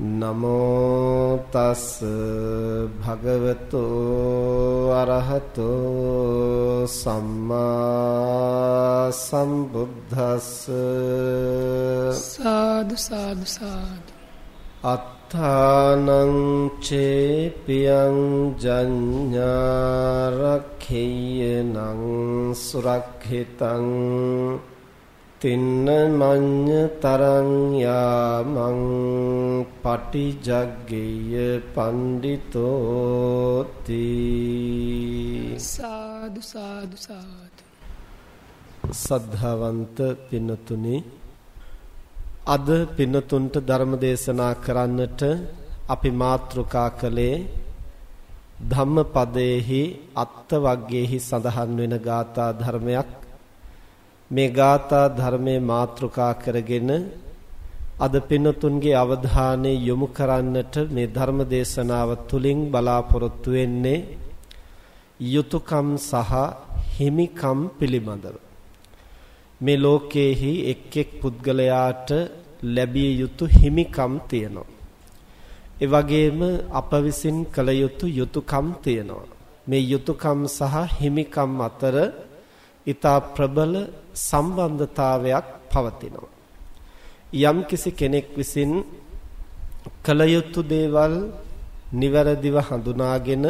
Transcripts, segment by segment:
නමෝ තස් භගවතු අරහතෝ සම්මා සම්බුද්දස්ස සාදු සාදු සාදු අත්තානං චේපියං ජඤ්ඤාරක්ඛේයනං සුරක්ඛිතං තින්න මඤ්ඤ තරං යාමං පටිජග්ගේය පණ්ඩිතෝති. සාදු සාදු සාදු. සද්ධාවන්ත පින්නතුනි අද පින්නතුන්ට ධර්ම දේශනා කරන්නට අපි මාතෘකා කළේ ධම්මපදයේහි අත්ත වග්ගයේහි සඳහන් වෙන ගාථා ධර්මයක් මේ ගාථා ධර්මයේ මාතෘකා කරගෙන අද පින්නතුන්ගේ අවධානය යොමු කරන්නට මේ ධර්ම දේශනාව තුලින් බලාපොරොත්තු වෙන්නේ යුතුයකම් සහ හිමිකම් පිළිබඳව. මේ ලෝකයේහි එක් එක් පුද්ගලයාට ලැබිය යුතු හිමිකම් තියෙනවා. ඒ වගේම අප විසින් කළ යුතු යුතුයකම් තියෙනවා. මේ යුතුයකම් සහ හිමිකම් අතර ඊතා ප්‍රබල සම්බන්ධතාවයක් පවතිනවා. යම් කිසි කෙනෙක් විසින් කල යුතු දේවල් නිවැරදිව හඳුනාගෙන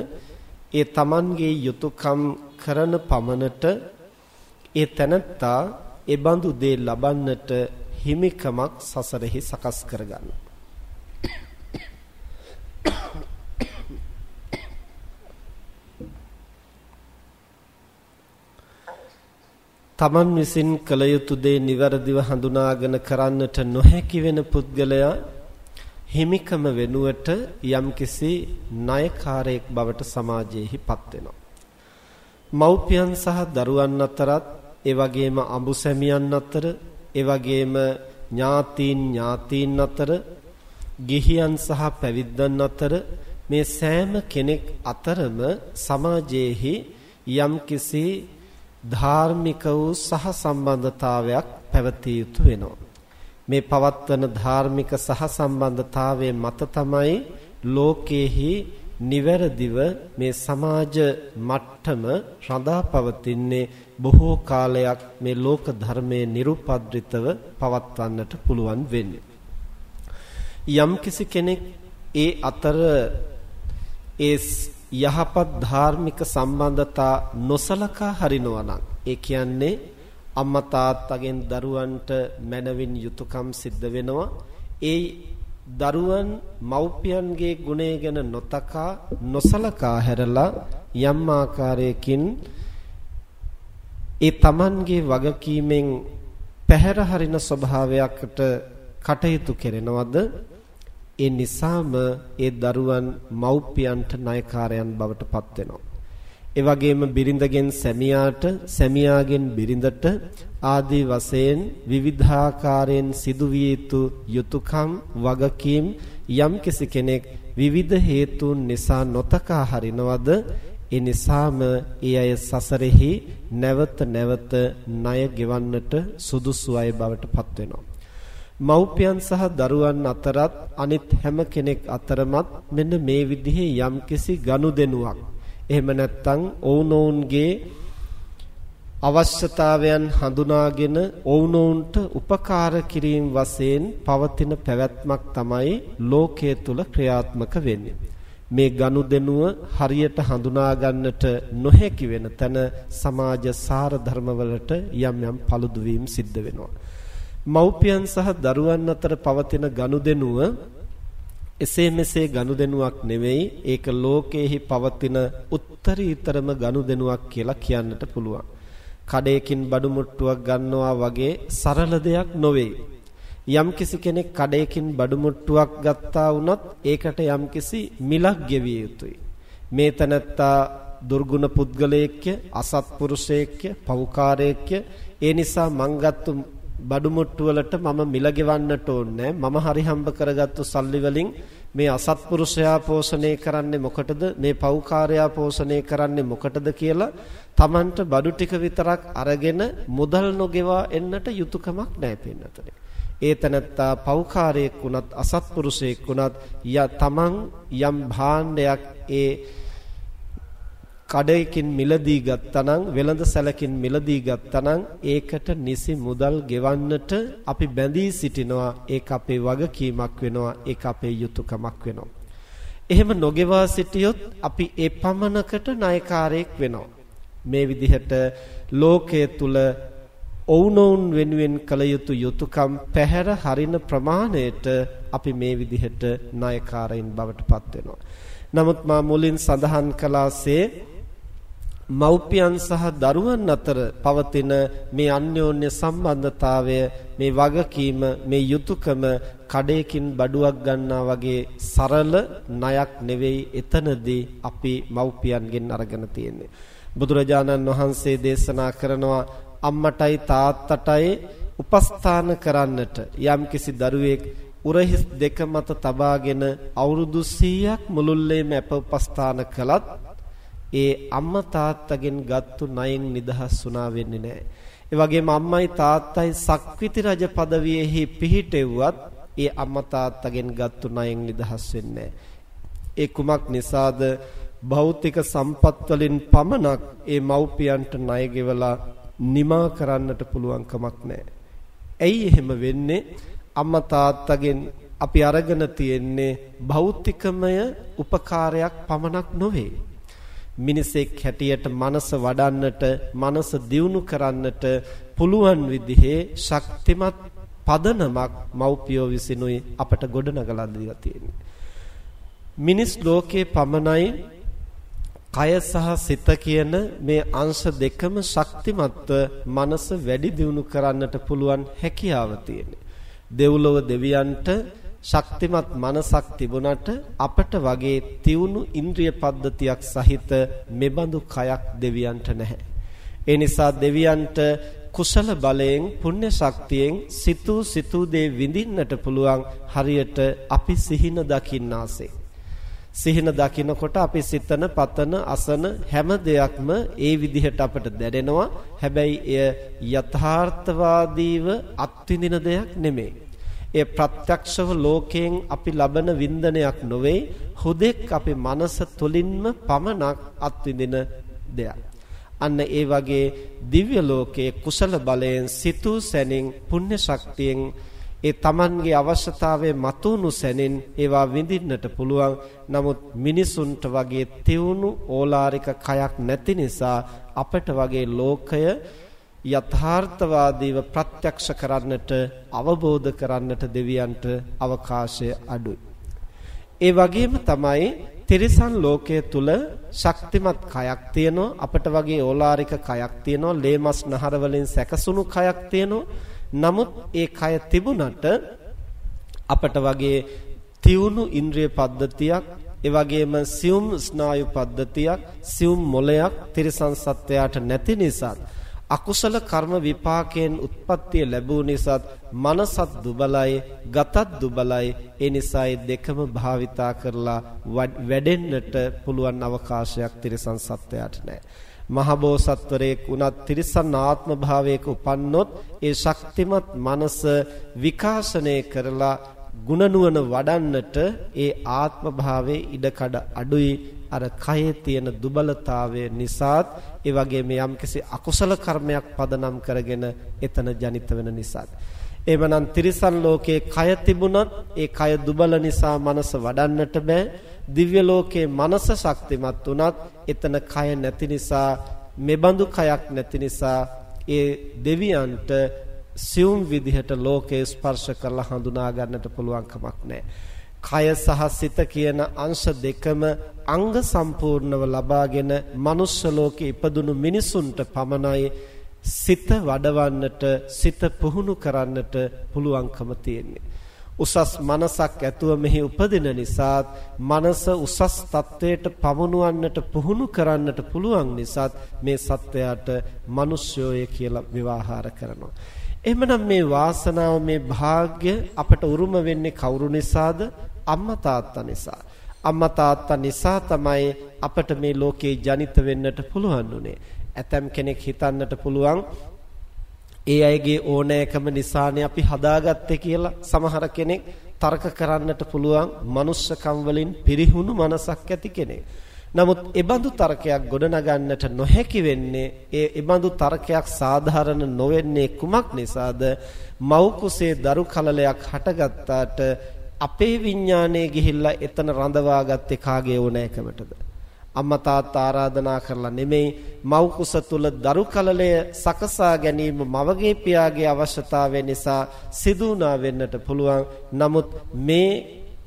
ඒ Tamanගේ යුතුයකම් කරන පමණට ඒ තැනත්තා ඒ බඳු දේ ලබන්නට හිමිකමක් සසරෙහි සකස් කරගන්නවා. තමන් විසින් කළ යුතු දේ નિවරදිව හඳුනාගෙන කරන්නට නොහැකි වෙන පුද්ගලයා හිමිකම වෙනුවට යම්කිසි ණයකාරයෙක් බවට සමාජයේහිපත් වෙනවා. මව්පියන් සහ දරුවන් අතරත් ඒ වගේම අඹුසැමියන් අතර ඒ වගේම ඥාතීන් ඥාතීන් අතර ගිහියන් සහ පැවිද්දන් අතර මේ සෑම කෙනෙක් අතරම සමාජයේහි යම්කිසි ධාර්මික වූ සහ සම්බන්ධතාවයක් පැවතිය යුතු වෙනවා. මේ පවත්වන ධාර්මික සහ සම්බන්ධතාවයේ මත තමයි ලෝකේහි නිවැරදිව මේ සමාජ මට්ටම රඳා පවතින්නේ බොහෝ කාලයක් මේ ලෝක ධර්මයේ nirupadritaව පවත්වන්නට පුළුවන් වෙන්නේ. යම්කිසි කෙනෙක් ඒ අතර ඒ යහපත් ධාර්මික සම්බන්ධතා නොසලකා හරිනවා නම් ඒ කියන්නේ අම්මා තාත්තගෙන් දරුවන්ට මැනවින් යුතුයකම් සිද්ධ වෙනවා. ඒ දරුවන් මව්පියන්ගේ ගුණය ගැන නොතකා නොසලකා හැරලා යම් ආකාරයකින් ඒ Tamanගේ වගකීමෙන් පැහැර හරින ස්වභාවයකට කටයුතු කරනවද? ඒ නිසාම ඒ දරුවන් මව්පියන්ට ණයකාරයන් බවට පත් වෙනවා. ඒ වගේම බිරිඳගෙන් සැමියාට සැමියාගෙන් බිරිඳට ආදී වශයෙන් විවිධාකාරයෙන් සිදුවිය යුතු යුතුයකම් වගකීම් යම් කෙනෙක් විවිධ හේතුන් නිසා නොතකා හරිනවද ඒ නිසාම ඒ අය සසරෙහි නැවත නැවත ණය ගෙවන්නට සුදුසු අය බවට පත් වෙනවා. මව්පියන් සහ දරුවන් අතරත් අනිත් හැම කෙනෙක් අතරමත් මෙන්න මේ විදිහේ යම්කිසි ගනුදෙනුවක් එහෙම නැත්නම් ඔවුනොවුන්ගේ අවශ්‍යතාවයන් හඳුනාගෙන ඔවුනොවුන්ට උපකාර කිරීම වශයෙන් පවතින පැවැත්මක් තමයි ලෝකයේ තුල ක්‍රියාත්මක වෙන්නේ. මේ ගනුදෙනුව හරියට හඳුනා ගන්නට නොහැකි වෙන තැන සමාජ සාර ධර්මවලට යම් යම් paludu වීම සිද්ධ වෙනවා. මව්පියන් සහ දරුවන් අතර පවතින ගනුදෙනුව එසේ මෙසේ ගනුදෙනුවක් නෙවෙයි ඒක ලෝකයේහි පවතින උත්තරීතරම ගනුදෙනුවක් කියලා කියන්නට පුළුවන්. කඩේකින් බඩු මුට්ටුවක් ගන්නවා වගේ සරල දෙයක් නොවේ. යම්කිසි කෙනෙක් කඩේකින් බඩු මුට්ටුවක් ගත්තා වුණොත් ඒකට යම්කිසි මිලක් ගෙවිය යුතුයි. මේ තනත්තා දුර්ගුණ පුද්ගලයෙක්ය, අසත්පුරුෂයෙක්ය, පව්කාරයෙක්ය. ඒ නිසා මං ගත්තු බඩු මුට්ටු වලට මම මිල ගෙවන්නට ඕනේ මම හරි හම්බ කරගත්තු සල්ලි වලින් මේ අසත්පුරුෂයා පෝෂණය කරන්නේ මොකටද මේ පෞකාරයා පෝෂණය කරන්නේ මොකටද කියලා Tamanට බඩු ටික විතරක් අරගෙන මුදල් නොගෙවා එන්නට යුතුයකමක් නැහැ පින්නතනේ. ඒ තනත්තා පෞකාරයෙක් වුණත් අසත්පුරුෂයෙක් වුණත් ය තමන් යම් භාණ්ඩයක් ඒ කඩේකින් මිලදී ගත්තනම් වෙළඳ සැලකින් මිලදී ගත්තනම් ඒකට නිසි මුදල් ගෙවන්නට අපි බැඳී සිටිනවා. ඒක අපේ වගකීමක් වෙනවා ඒක අපේ යුතුයකමක් වෙනවා. එහෙම නොගෙවා සිටියොත් අපි ඒ පමණකට ණයකාරයෙක් වෙනවා. මේ විදිහට ලෝකයේ තුල ඔවුනොවුන් වෙනුවෙන් කළ යුතු යුතුයකම් පැහැර හරින ප්‍රමාණයට අපි මේ විදිහට ණයකාරයින් බවට පත් වෙනවා. නමුත් මා මුලින් සඳහන් කළාසේ මව්පියන් සහ දරුවන් අතර පවතින මේ අන්‍යෝන්‍ය සම්බන්ධතාවය මේ වගකීම මේ යුතුයකම කඩේකින් බඩුවක් ගන්නා වගේ සරල ණයක් නෙවෙයි එතනදී අපි මව්පියන්ගෙන් අරගෙන තියෙන්නේ. බුදුරජාණන් වහන්සේ දේශනා කරනවා අම්මටයි තාත්තටයි උපස්ථාන කරන්නට. යම්කිසි දරුවෙක් උරහිස් දෙක මත තබාගෙන අවුරුදු 100ක් මුළුල්ලේම අප උපස්ථාන කළත් ඒ අම්මා තාත්තගෙන් ගත්තු ණයෙන් නිදහස් වුණා වෙන්නේ නැහැ. ඒ වගේම අම්මයි තාත්තයි සක්විති රජ পদවියෙහි පිහිටෙව්වත් ඒ අම්මා තාත්තගෙන් ගත්තු ණයෙන් නිදහස් වෙන්නේ ඒ කුමක් නිසාද භෞතික සම්පත් වලින් පමණක් ඒ මව්පියන්ට ණය ගෙවලා නිමා කරන්නට පුළුවන් කමක් නැහැ. ඇයි එහෙම වෙන්නේ? අම්මා තාත්තගෙන් අපි අරගෙන තියෙන්නේ භෞතිකමය උපකාරයක් පමණක් නොවේ. මිනිසෙක් හැටියට මනස වඩන්නට මනස දියුණු කරන්නට පුළුවන් විදිහේ ශක්තිමත් පදනමක් මව්පියෝ විසිනුයි අපට ගොඩනගලා දීලා තියෙන්නේ. මිනිස් ලෝකේ පමණයි කය සහ සිත කියන මේ අංශ දෙකම ශක්තිමත්ව මනස වැඩි දියුණු කරන්නට පුළුවන් හැකියාව තියෙන්නේ. දෙව්ලොව දෙවියන්ට ශක්තිමත් මනසක් තිබුණට අපට වගේ තියුණු ඉන්ද්‍රිය පද්ධතියක් සහිත මෙබඳු කයක් දෙවියන්ට නැහැ. ඒ නිසා දෙවියන්ට කුසල බලයෙන් පුණ්‍ය ශක්තියෙන් සිතූ සිතූ දේ විඳින්නට පුළුවන් හරියට අපි සිහින දකින්නාසේ. සිහින දකිනකොට අපි සිතන පතන අසන හැම දෙයක්ම ඒ විදිහට අපට දැනෙනවා. හැබැයි එය යථාර්ථවාදීව අත්විඳින දෙයක් නෙමෙයි. ඒ ප්‍රත්‍යක්ෂව ලෝකයෙන් අපි ලබන වින්දනයක් නොවේ හුදෙක් අපේ මනස තුලින්ම පමණක් අත්විඳින දෙයක්. අන්න ඒ වගේ දිව්‍ය ලෝකයේ කුසල බලයෙන් සිතූ සැනින් පුණ්‍ය ශක්තියෙන් ඒ Tamanගේ අවශ්‍යතාවයේ මතුණු සැනින් ඒවා විඳින්නට පුළුවන්. නමුත් මිනිසුන්ට වගේ තියුණු ඕලාරික කයක් නැති නිසා අපට වගේ ලෝකය යථාර්ථවාදීව ප්‍රත්‍යක්ෂ කරන්නට අවබෝධ කරන්නට දෙවියන්ට අවකාශය අඩුයි. ඒ වගේම තමයි තිරිසන් ලෝකයේ තුල ශක්තිමත් කයක් තියෙනවා අපට වගේ ඕලාරික කයක් තියෙනවා ලේමස් නහර වලින් සැකසුණු කයක් තියෙනවා නමුත් ඒ කය තිබුණට අපට වගේ තියුණු ඉන්ද්‍රිය පද්ධතියක් ඒ වගේම සියුම් ස්නායු පද්ධතියක් සියුම් මොලයක් තිරිසන් සත්වයාට නැති නිසා අකුසල කර්ම විපාකයෙන් උත්පත්තිය ලැබූ නිසාත් මනසත් දුබලයි ගතත් දුබලයි. ඒ නිසා ඒ දෙකම භාවිතා කරලා වැඩෙන්නට පුළුවන් අවකාශයක් තිරසන් සත්වයාට නැහැ. මහබෝසත්වරයෙක් වුණත් තිරිසන් ආත්ම භාවයක උපන්නොත් ඒ ශක්තිමත් මනස විකාශනය කරලා ගුණනුවණ වඩන්නට ඒ ආත්ම භාවයේ ඉඩකඩ අඩුයි. අර කයේ තියෙන දුබලතාවය නිසාත් ඒ වගේම යම්කිසි අකුසල කර්මයක් පදනම් කරගෙන එතන ජනිත වෙන නිසාත් එමනම් තිරිසන් ලෝකයේ කය තිබුණත් ඒ කය දුබල නිසා මනස වඩන්නට බෑ දිව්‍ය ලෝකයේ මනස ශක්තිමත් වුණත් එතන කය නැති නිසා මෙබඳු කයක් නැති නිසා ඒ දෙවියන්ට සියුම් විදිහට ලෝකේ ස්පර්ශ කරලා හඳුනා ගන්නට පුළුවන් කමක් නැහැ. කය සහ සිත කියන අංශ දෙකම අංග සම්පූර්ණව ලබාගෙන manuss ලෝකේ ඉපදුණු මිනිසුන්ට පමණයි සිත වඩවන්නට සිත පුහුණු කරන්නට පුළුවන්කම තියෙන්නේ. උසස් මනසක් ඇතුව මෙහි උපදින නිසාත් මනස උසස් තත්වයට පමුණුවන්නට පුහුණු කරන්නට පුළුවන් නිසාත් මේ සත්වයාට මිනිස්යෝය කියලා විවාහාර කරනවා. එහෙමනම් මේ වාසනාව මේ වාග්ය අපට උරුම වෙන්නේ කවුරු නිසාද? අම්මා තාත්තා නිසා. අම්මා තාත්තා නිසා තමයි අපට මේ ලෝකේ ජනිත වෙන්නට පුළුවන් උනේ. ඇතම් කෙනෙක් හිතන්නට පුළුවන් ඒ අයගේ ඕනෑකම නිසානේ අපි හදාගත්තේ කියලා සමහර කෙනෙක් තර්ක කරන්නට පුළුවන් manussකම් වලින් පිරිහුණු මනසක් ඇති කෙනෙක්. නමුත් ඒබඳු තර්කයක් ගොඩනගන්නට නොහැකි වෙන්නේ ඒ ඒබඳු තර්කයක් සාධාරණ නොවෙන්නේ කුමක් නිසාද? මව් කුසේ දරු කලලයක් හටගත්තාට අපේ විඥානයේ ගිහිල්ලා එතන රඳවාගත්තේ කාගේ ඕනෑකමටද? අම්මා තාත්තා ආරාධනා කරලා නෙමෙයි මව් කුස තුල දරු කලලය සකසා ගැනීම මවගේ පියාගේ අවශ්‍යතාවය නිසා සිදුුණා වෙන්නට පුළුවන්. නමුත් මේ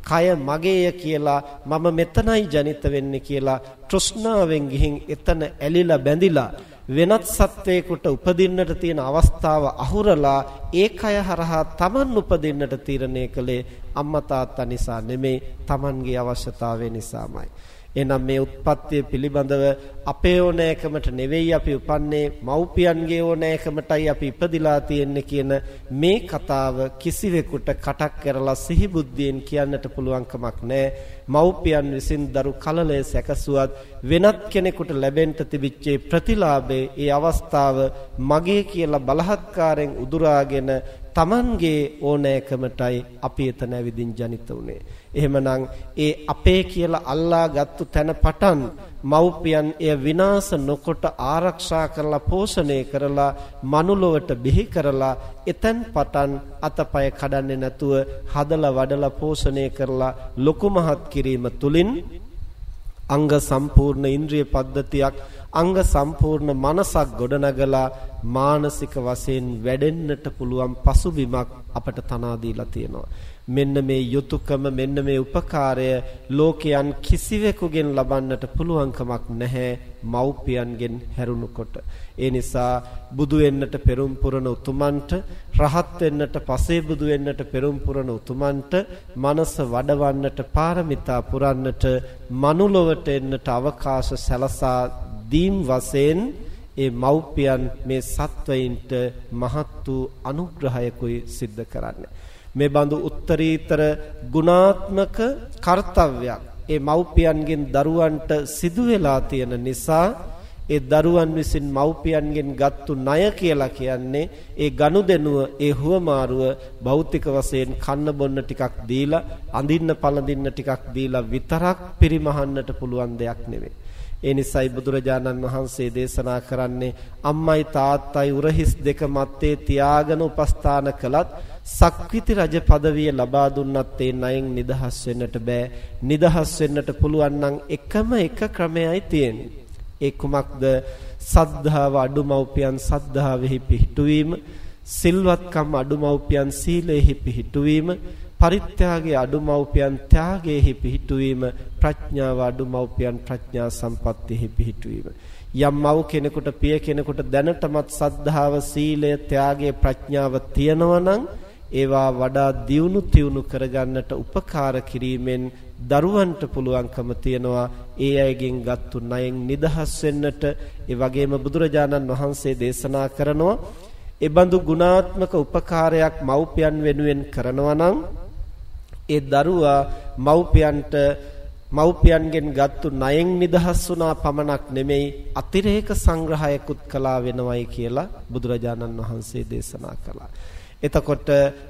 කය මගේය කියලා මම මෙතනයි ජනිත වෙන්නේ කියලා තෘෂ්ණාවෙන් ගිහින් එතන ඇලිලා බැඳිලා වෙනත් සත්වයකට උපදින්නට තියෙන අවස්ථාව අහුරලා ඒ කය හරහා Taman උපදින්නට තීරණය කළේ අම්මා තාත්තා නිසා නෙමෙයි Tamanගේ අවශ්‍යතාවය නිසාමයි. එහෙනම් මේ උත්පත්තිය පිළිබඳව අපේ ඕනෑකමට නෙවෙයි අපි උපන්නේ මව්පියන්ගේ ඕනෑකමටයි අපි ඉපදිලා තියෙන්නේ කියන මේ කතාව කිසිවෙකුට කටක් කරලා සිහි බුද්ධියෙන් කියන්නට පුළුවන් කමක් නැහැ. මව්පියන් විසින් දරු කලලය සැකසුවත් වෙනත් කෙනෙකුට ලැබෙන්න තිබිච්ච ප්‍රතිලාභේ ඒ අවස්ථාව මගේ කියලා බලහත්කාරයෙන් උදුරාගෙන Tamanගේ ඕනෑකමටයි අපි එතන ඇවිදින් ජනිත උනේ. එහෙමනම් ඒ අපේ කියලා අල්ලා ගත්තු තැන පටන් මව්පියන් එය විනාශ නොකොට ආරක්ෂා කරලා පෝෂණය කරලා මනුලොවට බිහි කරලා එතෙන් පටන් අතපය කඩන්නේ නැතුව හදලා වඩලා පෝෂණය කරලා ලොකු මහත් කිරීම තුලින් අංග සම්පූර්ණ ඉන්ද්‍රිය පද්ධතියක් අංග සම්පූර්ණ මනසක් ගොඩනගලා මානසික වශයෙන් වැඩෙන්නට පුළුවන් පසුබිමක් අපට තනා දීලා තියෙනවා. මෙන්න මේ යුතුයකම මෙන්න මේ උපකාරය ලෝකයන් කිසිවෙකුගෙන් ලබන්නට පුළුවන්කමක් නැහැ මව්පියන්ගෙන් හැරුණුකොට. ඒ නිසා බුදු වෙන්නට පෙරම් පුරන උතුමන්ට රහත් වෙන්නට පසේ බුදු වෙන්නට පෙරම් පුරන උතුමන්ට මනස වඩවන්නට පාරමිතා පුරන්නට මනුලොවට එන්නට අවකාශ සැලසා දීම් වශයෙන් ඒ මව්පියන් මේ සත්වයින්ට මහත් වූ අනුග්‍රහයකුයි සිද්ධ කරන්නේ. මේ බඳු උත්තරීතර ගුණාත්මක කාර්යයක් ඒ මව්පියන්ගෙන් දරුවන්ට සිදු වෙලා තියෙන නිසා ඒ දරුවන් විසින් මව්පියන්ගෙන් ගත්තු ණය කියලා කියන්නේ ඒ ගනුදෙනුව ඒ හුවමාරුව භෞතික වශයෙන් කන්න බොන්න ටිකක් දීලා අඳින්න පළඳින්න ටිකක් දීලා විතරක් පිරිමහන්නට පුළුවන් දෙයක් නෙවෙයි. ඒ නිසායි බුදුරජාණන් වහන්සේ දේශනා කරන්නේ අම්මයි තාත්තයි උරහිස් දෙක මැත්තේ තියාගෙන උපස්ථාන කළත් සක්විති රජ පදවිය ලබා දුන්නත් ඒ ණයෙන් නිදහස් වෙන්නට බෑ. නිදහස් වෙන්නට පුළුවන් නම් එකම එක ක්‍රමයයි තියෙන්නේ. ඒ කුමක්ද? සද්ධාව අඩුමව්පියන් සද්ධාවෙහි පිහිටුවීම, සිල්වත්කම් අඩුමව්පියන් සීලෙහි පිහිටුවීම, පරිත්‍යාගයේ අඩුමව්පියන් ත්‍යාගයේහි පිහිටුවීම, ප්‍රඥාව අඩුමව්පියන් ප්‍රඥා සම්පත්තියෙහි පිහිටුවීම. යම් මව් කෙනෙකුට පිය කෙනෙකුට දැනටමත් සද්ධාව, සීලය, ත්‍යාගය, ප්‍රඥාව තියෙනවා නම් ඒවා වඩා දියුණු තියුණු කරගන්නට උපකාර කිරීමෙන් දරුවන්ට පුළුවන්කම තියනවා ඒ අයගෙන් ගත්තු ණයෙන් නිදහස් වෙන්නට ඒ වගේම බුදුරජාණන් වහන්සේ දේශනා කරනවා ඒ බඳු ගුණාත්මක උපකාරයක් මව්පියන් වෙනුවෙන් කරනවා නම් ඒ දරුවා මව්පියන්ට මව්පියන්ගෙන් ගත්තු ණයෙන් නිදහස් වුණා පමණක් නෙමෙයි අතිරේක සංග්‍රහයකුත් කළා වෙනවයි කියලා බුදුරජාණන් වහන්සේ දේශනා කළා. එතකොට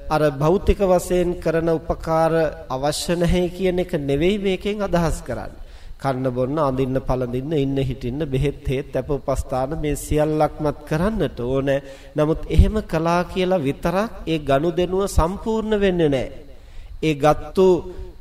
අර භෞතික වශයෙන් කරන උපකාර අවශ්‍ය නැහැ කියන එක නෙවෙයි මේකෙන් අදහස් කරන්නේ. කන්න බොන්න අඳින්න පළඳින්න ඉන්න හිටින්න බෙහෙත් හේත් අපෝපස්ථාන මේ සියල්ලක්මත් කරන්නට ඕනේ. නමුත් එහෙම කළා කියලා විතරක් ඒ ගනුදෙනුව සම්පූර්ණ වෙන්නේ නැහැ. ඒ ගත්තු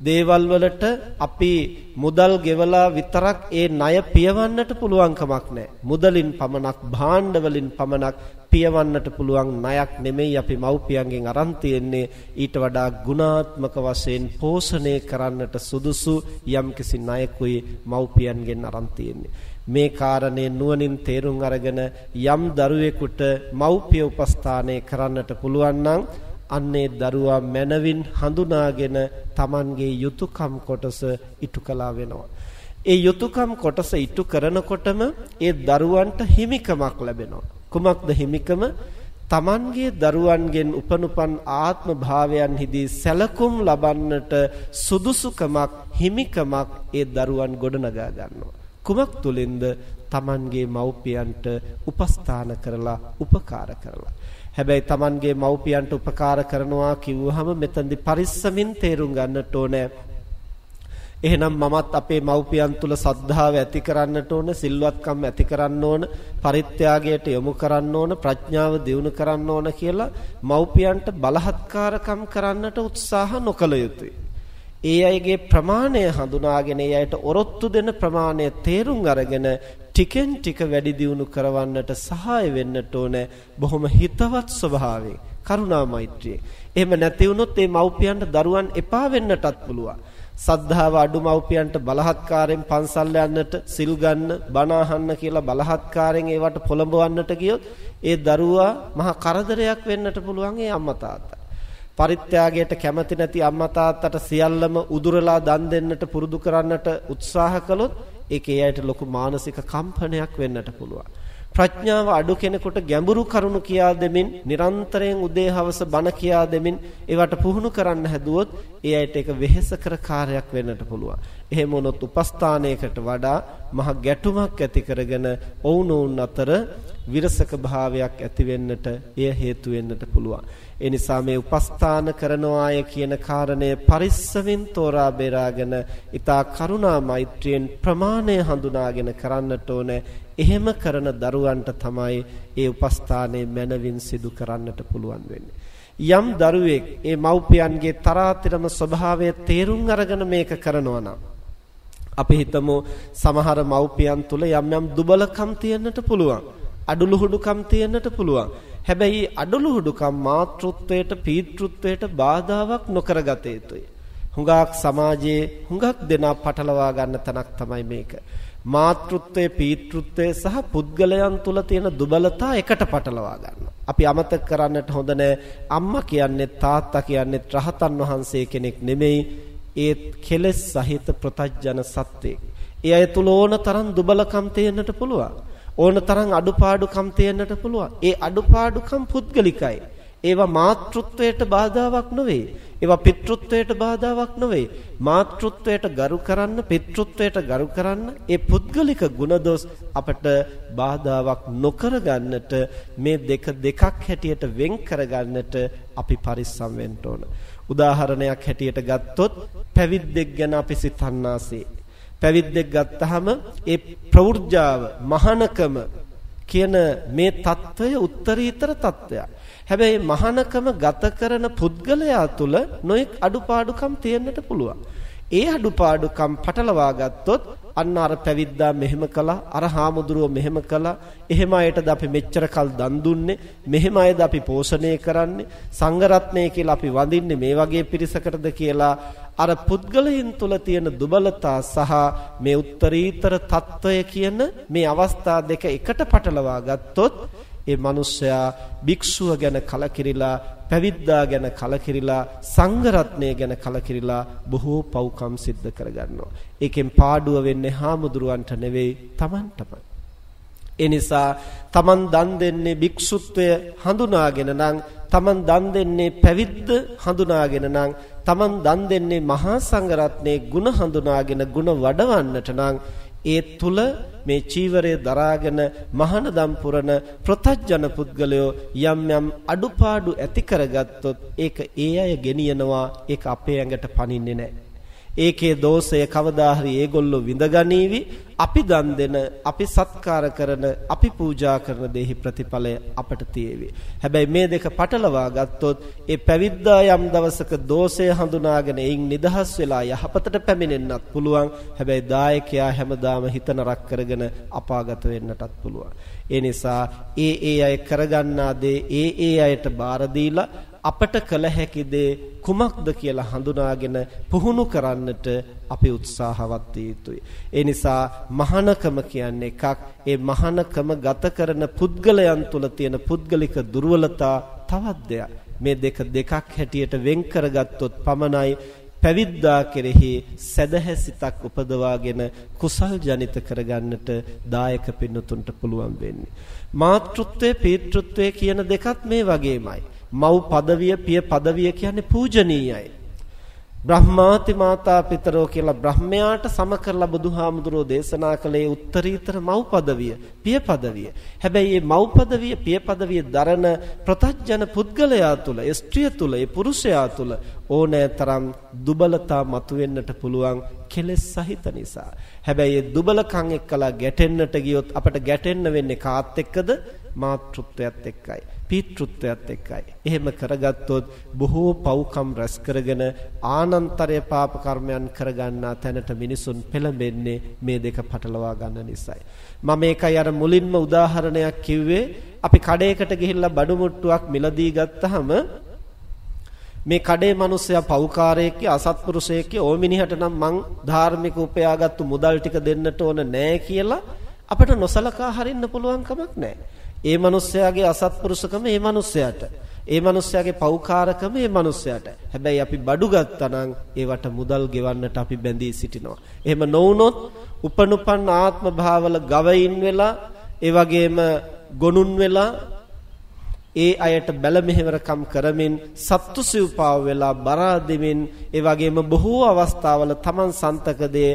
දේවල් වලට අපි මුදල් ගෙවලා විතරක් ඒ ණය පියවන්නට පුළුවන් කමක් නැහැ. මුදලින් පමණක් භාණ්ඩ වලින් පමණක් පියවන්නට පුළුවන් ණයක් නෙමෙයි අපි මව්පියන්ගෙන් අරන් තියෙන්නේ ඊට වඩා ගුණාත්මක වශයෙන් පෝෂණය කරන්නට සුදුසු යම්කිසි ණයකුයි මව්පියන්ගෙන් අරන් තියෙන්නේ. මේ කාරණේ නුවණින් තේරුම් අරගෙන යම් දරුවෙකුට මව්පිය උපස්ථානය කරන්නට පුළුවන් නම් අන්නේ දරුවා මනවින් හඳුනාගෙන Tamanගේ යුතුයකම් කොටස ඉටු කළා වෙනවා. ඒ යුතුයකම් කොටස ඉටු කරනකොටම ඒ දරුවන්ට හිමිකමක් ලැබෙනවා. කුමක්ද හිමිකම? Tamanගේ දරුවන්ගෙන් උපනුපන් ආත්ම භාවයන්හිදී සැලකුම් ලබන්නට සුදුසුකමක් හිමිකමක් ඒ දරුවන් ගොඩනගා ගන්නවා. කුමක් තුලින්ද Tamanගේ මව්පියන්ට උපස්ථාන කරලා උපකාර කරලා හැබැයි Tamanගේ මව්පියන්ට උපකාර කරනවා කිව්වහම මෙතනදි පරිස්සමින් තේරුම් ගන්නට ඕනේ. එහෙනම් මමත් අපේ මව්පියන් තුල සද්ධාව ඇති කරන්නට ඕන, සිල්වත්කම් ඇති කරන්න ඕන, පරිත්‍යාගයට යොමු කරන්න ඕන, ප්‍රඥාව දියුණු කරන්න ඕන කියලා මව්පියන්ට බලහත්කාරකම් කරන්නට උත්සාහ නොකළ යුතුයි. ඒ අයගේ ප්‍රමාණය හඳුනාගෙන ඒ අයට ඔරොත්තු දෙන ප්‍රමාණය තේරුම් අරගෙන ටිකෙන් ටික වැඩි දියුණු කරවන්නට සහාය වෙන්නට ඕන බොහොම හිතවත් ස්වභාවයෙන් කරුණා මෛත්‍රිය. එහෙම නැති වුණොත් මේ මව්පියන්ට දරුවන් එපා වෙන්නටත් පුළුවන්. සද්ධාව අඩු මව්පියන්ට බලහත්කාරයෙන් පන්සල් යන්නට, සිල් ගන්න, බණ අහන්න කියලා බලහත්කාරයෙන් ඒවට පොළඹවන්නට ගියොත් ඒ දරුවා මහා කරදරයක් වෙන්නට පුළුවන් ඒ අම්මා තාත්තා. පරිත්‍යාගයට කැමති නැති අම්මා තාත්තට සියල්ලම උදුරලා දන් දෙන්නට පුරුදු කරන්නට උත්සාහ කළොත් ඒකේ ඇයට ලොකු මානසික කම්පනයක් වෙන්නට පුළුවන්. ප්‍රඥාව අඩු කෙනෙකුට ගැඹුරු කරුණු කියා දෙමින් නිරන්තරයෙන් උදේ හවස බණ කියා දෙමින් ඒවට පුහුණු කරන්න හැදුවොත් ඒ ඇයට ඒක වෙහෙසකර කාර්යයක් වෙන්නට පුළුවන්. එහෙම වුණොත් උපස්ථානයකට වඩා මහ ගැටුමක් ඇති කරගෙන ඔවුනොවුන් අතර විරසක භාවයක් ඇති වෙන්නට එය හේතු වෙන්නට පුළුවන්. ඒ නිසා මේ උපස්ථාන කරනවාය කියන කාරණය පරිස්සමින් තෝරා බේරාගෙන ඊතා කරුණා මෛත්‍රියෙන් ප්‍රමාණය හඳුනාගෙන කරන්නට ඕනේ. එහෙම කරන දරුවන්ට තමයි ඒ උපස්ථානයේ මනවින් සිදු කරන්නට පුළුවන් වෙන්නේ. යම් දරුවෙක් ඒ මව්පියන්ගේ තරාතිරම ස්වභාවය තේරුම් අරගෙන මේක කරනවා නම් අපි හිතමු සමහර මව්පියන් තුල යම් යම් දුබලකම් තියෙන්නට පුළුවන්. අඩුලුහුඩුකම් තියෙන්නට පුළුවන්. හැබැයි අඩලුහුඩුකම් මාතෘත්වයට පීතෘත්වයට බාධාවක් නොකරගත යුතුයි. හුඟක් සමාජයේ හුඟක් දෙනා පටලවා ගන්න තැනක් තමයි මේක. මාතෘත්වයේ පීතෘත්වයේ සහ පුද්ගලයන් තුල තියෙන දුබලතා එකට පටලවා ගන්නවා. අපි අමතක කරන්නට හොඳ අම්මා කියන්නේ තාත්තා කියන්නේ රහතන් වහන්සේ කෙනෙක් නෙමෙයි. ඒ කෙලෙස් සහිත ප්‍රතජන සත්වෙක්. ඒ අය තුල ඕන තරම් දුබලකම් තියෙන්නට පුළුවන්. ඕන තරම් අඩුපාඩුකම් තියෙන්නට පුළුවන්. ඒ අඩුපාඩුකම් පුද්ගලිකයි. ඒවා මාතෘත්වයට බාධාවක් නොවේ. ඒවා පිතෘත්වයට බාධාවක් නොවේ. මාතෘත්වයට ගරු කරන්න, පිතෘත්වයට ගරු කරන්න ඒ පුද්ගලික ගුණදොස් අපට බාධාවක් නොකර ගන්නට මේ දෙක දෙකක් හැටියට වෙන් කරගන්නට අපි පරිස්සම් වෙන්න ඕන. උදාහරණයක් හැටියට ගත්තොත් පැවිද්දෙක් ගැන අපි සිතන්නාසේ පැවිද්දෙක් ගත්තාම ඒ ප්‍රවෘජ්ජාව මහානකම කියන මේ తত্ত্বය උත්තරීතර తত্ত্বයක්. හැබැයි මහානකම ගත කරන පුද්ගලයා තුල නොඑක් අඩුපාඩුකම් තියෙන්නට පුළුවන්. ඒ අඩුපාඩුකම් පටලවා ගත්තොත් අන්න අර පැවිද්දා මෙහෙම කළා අර හාමුදුරුව මෙහෙම කළා එහෙම අයටද අපි මෙච්චර කල් දන් දුන්නේ මෙහෙම අයද අපි පෝෂණය කරන්නේ සංඝ රත්නය කියලා අපි වඳින්නේ මේ වගේ පිරිසකටද කියලා අර පුද්ගලයන් තුල තියෙන දුබලතා සහ මේ උත්තරීතර తত্ত্বය කියන මේ අවස්ථා දෙක එකට පටලවා ගත්තොත් ඒ මිනිසයා භික්ෂුව ගැන කලකිරිලා පැවිද්දා ගැන කලකිරිලා සංඝ ගැන කලකිරිලා බොහෝ පව්කම් සිද්ධ කරගන්නවා. ඒකෙන් පාඩුව වෙන්නේ හාමුදුරුවන්ට නෙවෙයි Taman තමයි. ඒ නිසා Taman දන් දෙන්නේ භික්ෂුත්වය හඳුනාගෙන නම් Taman දන් දෙන්නේ පැවිද්ද හඳුනාගෙන නම් Taman දන් දෙන්නේ මහා සංඝරත්නයේ ಗುಣ හඳුනාගෙන ಗುಣ වඩවන්නට නම් ඒ තුල මේ චීවරය දරාගෙන මහානදම් පුරන ප්‍රතජන පුද්ගලයෝ යම් යම් අඩුපාඩු ඇති කරගත්තොත් ඒක ඒ අය ගෙනියනවා ඒක අපේ ඇඟට පනින්නේ නැහැ ඒකේ දෝෂය කවදා හරි ඒගොල්ලෝ විඳගනීවි. අපි දන් දෙන අපි සත්කාර කරන අපි පූජා කරන දෙහි ප්‍රතිඵලය අපට තියෙවි. හැබැයි මේ දෙක පටලවා ගත්තොත් ඒ පැවිද්දා යම් දවසක දෝෂය හඳුනාගෙන එයින් නිදහස් වෙලා යහපතට පැමිණෙන්නත් පුළුවන්. හැබැයි දායකයා හැමදාම හිත නරක කරගෙන අපාගත වෙන්නටත් පුළුවන්. ඒ නිසා ඒ ඒ අය කරගන්නා දේ ඒ ඒ අයට බාර දීලා අපට කළ හැකි දේ කුමක්ද කියලා හඳුනාගෙන පුහුණු කරන්නට අපි උත්සාහවත් යුතුයි. ඒ නිසා මහානකම කියන්නේ එකක් ඒ මහානකම ගත කරන පුද්ගලයන් තුල තියෙන පුද්ගලික දුර්වලතා තවත් දෙයක්. මේ දෙක දෙකක් හැටියට වෙන් කරගත්තොත් පමණයි පැවිද්දා කෙරෙහි සදහැසිතක් උපදවාගෙන කුසල් ජනිත කරගන්නට දායක පින්නතුන්ට පුළුවන් වෙන්නේ. මාතෘත්වය පීතෘත්වය කියන දෙකත් මේ වගේමයි. මව් පදවිය පිය පදවිය කියන්නේ පූජනීයයි. බ්‍රහ්මාති මාතා පිතරෝ කියලා බ්‍රහ්මයාට සම කරලා බුදුහාමුදුරෝ දේශනා කළේ උත්තරීතර මව් පදවිය, පිය පදවිය. හැබැයි මේ මව් පදවිය, පිය පදවිය දරන ප්‍රතඥ පුද්ගලයා තුල, ස්ත්‍රිය තුල, ඒ පුරුෂයා තුල ඕනෑ තරම් දුබලතා මතුවෙන්නට පුළුවන් කෙලෙස් සහිත නිසා. හැබැයි මේ දුබලකම් එක්කලා ගැටෙන්නට ගියොත් අපට ගැටෙන්න වෙන්නේ කාත් එක්කද? මාතෘත්වයත් එක්කයි. පීතෘත්වයත් එක්කයි. එහෙම කරගත්තොත් බොහෝ පව්කම් රැස් කරගෙන ආනන්තරය පාප කර්මයන් කරගන්නා තැනට මිනිසුන් පෙළඹෙන්නේ මේ දෙක පටලවා ගන්න නිසායි. මම මේකයි අර මුලින්ම උදාහරණයක් කිව්වේ අපි කඩේකට ගිහිල්ලා බඩු මුට්ටුවක් මිලදී ගත්තාම මේ කඩේ මිනිස්සයා පව්කාරයෙක්ගේ අසත්පුරුෂයෙක්ගේ ඕමිනිහට නම් මං ධාර්මික උපයාගත්තු මුදල් ටික දෙන්නට ඕන නෑ කියලා අපිට නොසලකා හරින්න පුළුවන් කමක් නෑ. ඒ මිනිස්යාගේ අසත්පුරුෂකම ඒ මිනිස්යාට. ඒ මිනිස්යාගේ පෞකාරකම ඒ මිනිස්යාට. හැබැයි අපි බඩු ගත්තනම් ඒවට මුදල් ගෙවන්නට අපි බැඳී සිටිනවා. එහෙම නොවුනොත් උපනුපන් ආත්ම භාවල ගවයින් වෙලා ඒ වගේම ගොනුන් වෙලා ඒ අයට බැල මෙහෙවරකම් කරමින් සත්තු සිව්පාව වෙලා බරා දෙමින් ඒ වගේම බොහෝ අවස්ථාවල Taman සන්තකදී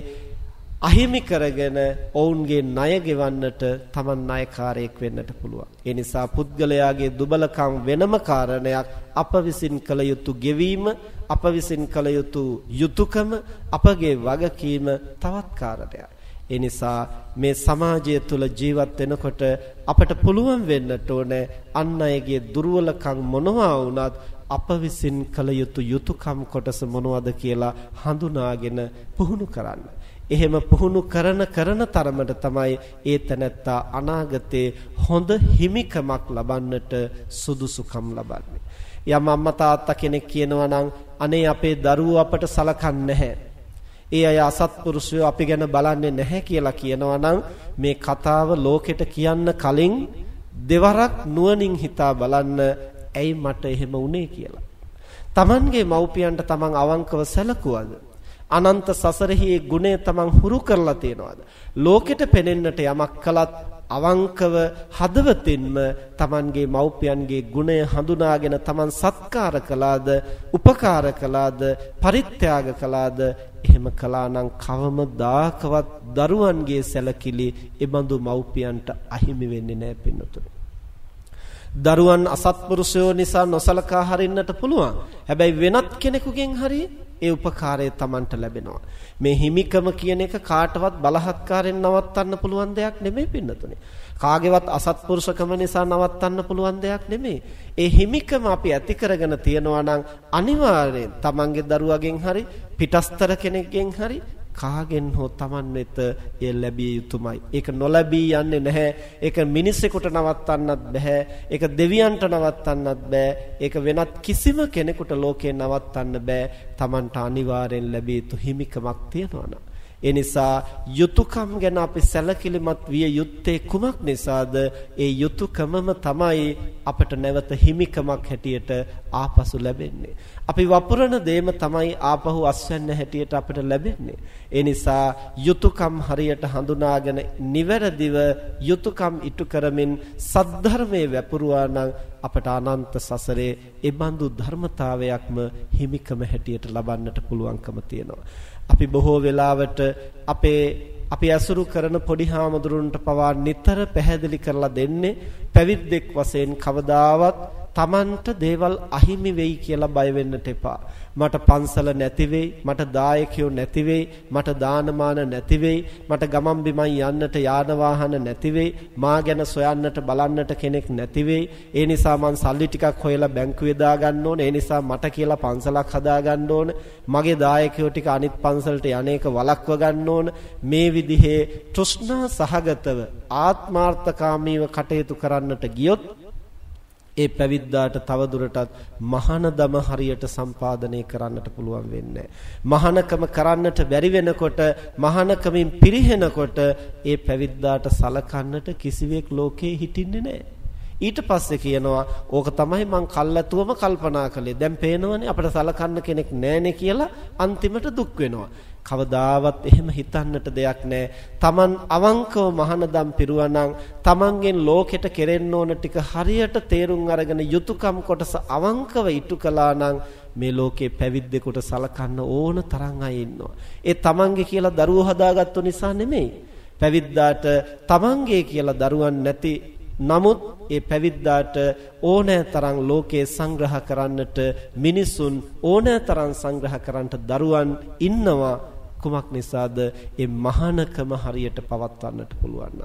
අහිමි කරගෙන ඔවුන්ගේ ණය ගෙවන්නට Taman ණයකාරයෙක් වෙන්නට පුළුවන්. ඒ නිසා පුද්ගලයාගේ දුබලකම් වෙනම කාරණයක් අප විසින් කළ යුතු ගෙවීම, අප විසින් කළ යුතු යුතුයකම, අපගේ වගකීම තවත් කාරණයක්. ඒ නිසා මේ සමාජය තුළ ජීවත් වෙනකොට අපට පුළුවන් වෙන්නට ඕනේ අන් අයගේ දුර්වලකම් මොනවා වුණත් අප විසින් කළ යුතු යුතුයකම් කොටස මොනවද කියලා හඳුනාගෙන පුහුණු කරන්න. එහෙම පුහුණු කරන කරන තරමට තමයි ඒ තැනැත්තා අනාගතේ හොඳ හිමිකමක් ලබන්නට සුදුසුකම් ලබන්නේ. යම් අම්මා තාත්තා කෙනෙක් කියනවා නම් අනේ අපේ දරුවෝ අපට සලකන්නේ නැහැ. ඒ අය අසත්පුරුෂයෝ අපි ගැන බලන්නේ නැහැ කියලා කියනවා නම් මේ කතාව ලෝකෙට කියන්න කලින් දෙවරක් නුවණින් හිතා බලන්න ඇයි මට එහෙම වුනේ කියලා. Tamanගේ මව්පියන්ට Taman අවංකව සැලකුවද? අනන්ත සසරෙහි ඒ ගුණය තමන් හුරු කරලා තියෙනවාද? ලෝකෙට පෙනෙන්නට යමක් කළත් අවංකව හදවතින්ම තමන්ගේ මව්පියන්ගේ ගුණය හඳුනාගෙන තමන් සත්කාර කළාද උපකාර කළාද පරිත්‍යාග කළාද? එහෙම කළා නම් කවමදාකවත් දරුවන්ගේ සැලකිලි එබඳු මව්පියන්ට අහිමි වෙන්නේ නැහැ පින්නතුනි. දරුවන් අසත්පුරුෂයෝ නිසා නොසලකා හරින්නට පුළුවන්. හැබැයි වෙනත් කෙනෙකුගෙන් හරිය ඒ උපකාරය Tamanට ලැබෙනවා. මේ හිමිකම කියන එක කාටවත් බලහත්කාරයෙන් නවත්තන්න පුළුවන් දෙයක් නෙමෙයි පින්නතුනේ. කාගේවත් අසත්පුරුෂකම නිසා නවත්තන්න පුළුවන් දෙයක් නෙමෙයි. ඒ හිමිකම අපි ඇති කරගෙන තියනවා නම් අනිවාර්යෙන් Tamanගේ දරුවගෙන් හරි පිටස්තර කෙනෙක්ගෙන් හරි කාගෙන් හෝ Taman වෙත එය ලැබිය යුතුමයි. ඒක නොලැබී යන්නේ නැහැ. ඒක මිනිසෙකුට නවත්තන්නත් බෑ. ඒක දෙවියන්ට නවත්තන්නත් බෑ. ඒක වෙනත් කිසිම කෙනෙකුට ලෝකේ නවත්තන්න බෑ. Tamanට අනිවාර්යෙන් ලැබිය යුතු හිමිකමක් තියෙනවා ඒ නිසා යුතුයකම් ගැන අපි සැලකිලිමත් විය යුත්තේ කුමක් නිසාද? ඒ යුතුයකමම තමයි අපට නැවත හිමිකමක් හැටියට ආපසු ලැබෙන්නේ. අපි වපුරන දේම තමයි ආපහු අස්වැන්න හැටියට අපිට ලැබෙන්නේ. ඒ නිසා යුතුයකම් හරියට හඳුනාගෙන නිවැරදිව යුතුයකම් ඉටු කරමින් සද්ධර්මයේ වැපුරුවා නම් අපට අනන්ත සසරේ ඒ බඳු ධර්මතාවයක්ම හිමිකම හැටියට ලබන්නට පුළුවන්කම තියෙනවා. අපි බොහෝ වෙලාවට අපේ අපි අසුරු කරන පොඩි හාමුදුරුන්ට පවා නිතර පැහැදිලි කරලා දෙන්නේ පැවිද්දෙක් වශයෙන් කවදාවත් Tamanට දේවල් අහිමි වෙයි කියලා බය වෙන්නට එපා. මට පන්සල නැති වෙයි, මට දායකයෝ නැති වෙයි, මට දානමාන නැති වෙයි, මට ගමන් බිමන් යන්නට යාන වාහන නැති වෙයි, මා ගැන සොයන්නට බලන්නට කෙනෙක් නැති වෙයි. ඒ නිසා මං සල්ලි ටිකක් හොයලා බැංකුවේ දාගන්න ඕන. ඒ නිසා මට කියලා පන්සලක් හදාගන්න ඕන. මගේ දායකයෝ ටික අනිත් පන්සලට යන්නේක වළක්ව ගන්න ඕන. මේ විදිහේ තෘෂ්ණා සහගතව ආත්මාර්ථකාමීව කටයුතු කරන්නට ගියොත් ඒ පැවිද්දාට තවදුරටත් මහානදම හරියට සම්පාදනය කරන්නට පුළුවන් වෙන්නේ මහානකම කරන්නට බැරි වෙනකොට මහානකමින් පිරිහෙනකොට ඒ පැවිද්දාට සලකන්නට කිසිවෙක් ලෝකේ හිටින්නේ නැහැ. ඊට පස්සේ කියනවා ඕක තමයි මං කල්ැතුවම කල්පනා කළේ. දැන් පේනවනේ අපිට සලකන්න කෙනෙක් නැහැනේ කියලා අන්තිමට දුක් වෙනවා. කවදාවත් එහෙම හිතන්නට දෙයක් නැහැ. Taman අවංකව මහානදම් පිරුවනම් Tamanගෙන් ලෝකෙට කෙරෙන්න ඕන ටික හරියට තේරුම් අරගෙන යුතුයකම් කොටස අවංකව ඉටු කළා නම් මේ ලෝකේ පැවිද්දෙකුට සලකන්න ඕන තරම් අය ඉන්නවා. ඒ Tamanගේ කියලා දරුවෝ හදාගත්තු නිසා නෙමෙයි. පැවිද්දාට Tamanගේ කියලා දරුවන් නැති නමුත් ඒ පැවිද්දාට ඕනෑ තරම් ලෝකේ සංග්‍රහ කරන්නට මිනිසුන් ඕනෑ තරම් සංග්‍රහ කරන්නට දරුවන් ඉන්නවා කුමක් නිසාද ඒ මහානකම හරියට පවත්වන්නට පුළුවන්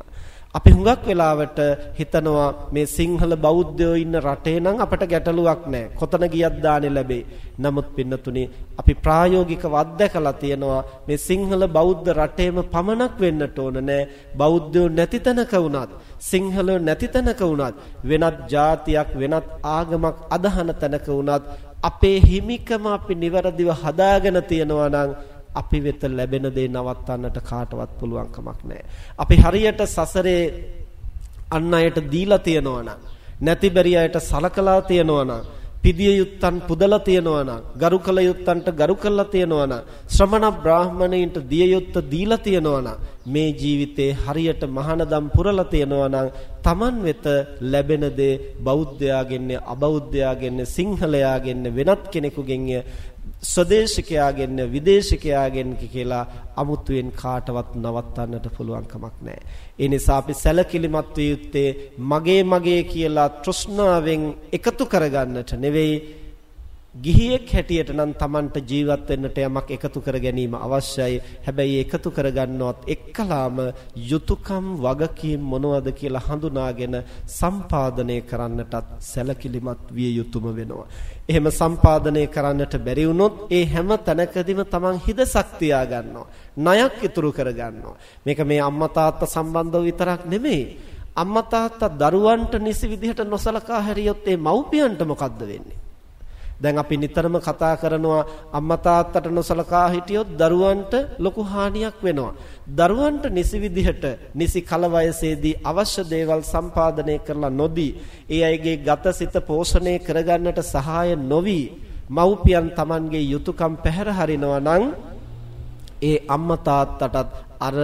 අපි හුඟක් වෙලාවට හිතනවා මේ සිංහල බෞද්ධයෝ ඉන්න රටේ නම් අපට ගැටලුවක් නැහැ. කොතන ගියත් දානෙ ලැබේ. නමුත් පින්නතුනි අපි ප්‍රායෝගිකව අත්දැකලා තියෙනවා මේ සිංහල බෞද්ධ රටේම පමණක් වෙන්නට ඕන නෑ. බෞද්ධයෝ නැති තැනක වුණත්, සිංහලයෝ නැති තැනක වුණත්, වෙනත් ජාතියක් වෙනත් ආගමක් අදහන තැනක වුණත් අපේ හිමිකම අපි નિවරදිව හදාගෙන තියනවා නම් අපි වෙත ලැබෙන දේ නවත්තන්නට කාටවත් පුළුවන් කමක් නැහැ. අපි හරියට සසරේ අන් අයට දීලා තියනවා නම් නැති බැරි අයට සලකලා තියනවා නම් පිදිය යුත්තන් පුදලා තියනවා නම් ගරු කළ යුත්තන්ට ගරු කළා තියනවා නම් ශ්‍රමණ බ්‍රාහමණයින්ට දිය යුත්ත දීලා තියනවා නම් මේ ජීවිතේ හරියට මහානදම් පුරලා තියනවා නම් Taman වෙත ලැබෙන දේ බෞද්ධයාගෙන් අබෞද්ධයාගෙන් සිංහලයාගෙන් වෙනත් කෙනෙකුගෙන් ස්වදේශිකයාගෙන් විදේශිකයාගෙන් කියලා අමුතුවෙන් කාටවත් නවත්තන්නට පුළුවන් කමක් නැහැ. ඒ නිසා අපි සැලකිලිමත් විය යුත්තේ මගේ මගේ කියලා තෘෂ්ණාවෙන් එකතු කරගන්නට නෙවෙයි ගිහියෙක් හැටියට නම් Tamanට ජීවත් වෙන්නට යමක් එකතු කර ගැනීම අවශ්‍යයි. හැබැයි එකතු කරගන්නවත් එක්කලාම යුතුයකම් වගකීම් මොනවද කියලා හඳුනාගෙන සම්පාදනය කරන්නටත් සැලකිලිමත් විය යුතුම වෙනවා. එහෙම සම්පාදනය කරන්නට බැරි වුණොත් ඒ හැම තැනකදීම Taman හිදසක් තියා ගන්නවා. ණයක් ඉතුරු කර ගන්නවා. මේක මේ අම්මා තාත්තා සම්බන්ධව විතරක් නෙමෙයි. අම්මා තාත්තා දරුවන්ට නිසි විදිහට නොසලකා හැරියොත් ඒ මව්පියන්ට මොකද්ද වෙන්නේ? දැන් අපි නිතරම කතා කරනවා අම්මා තාත්තට නොසලකා හිටියොත් දරුවන්ට ලොකු හානියක් වෙනවා. දරුවන්ට නිසි විදිහට නිසි කල වයසේදී අවශ්‍ය දේවල් සම්පාදනය කරලා නොදී ඒ අයගේ ගතසිත පෝෂණය කරගන්නට සහාය නොවි මව්පියන් Tamanගේ යුතුයකම් පැහැර හරිනවා නම් ඒ අම්මා තාත්තටත් අර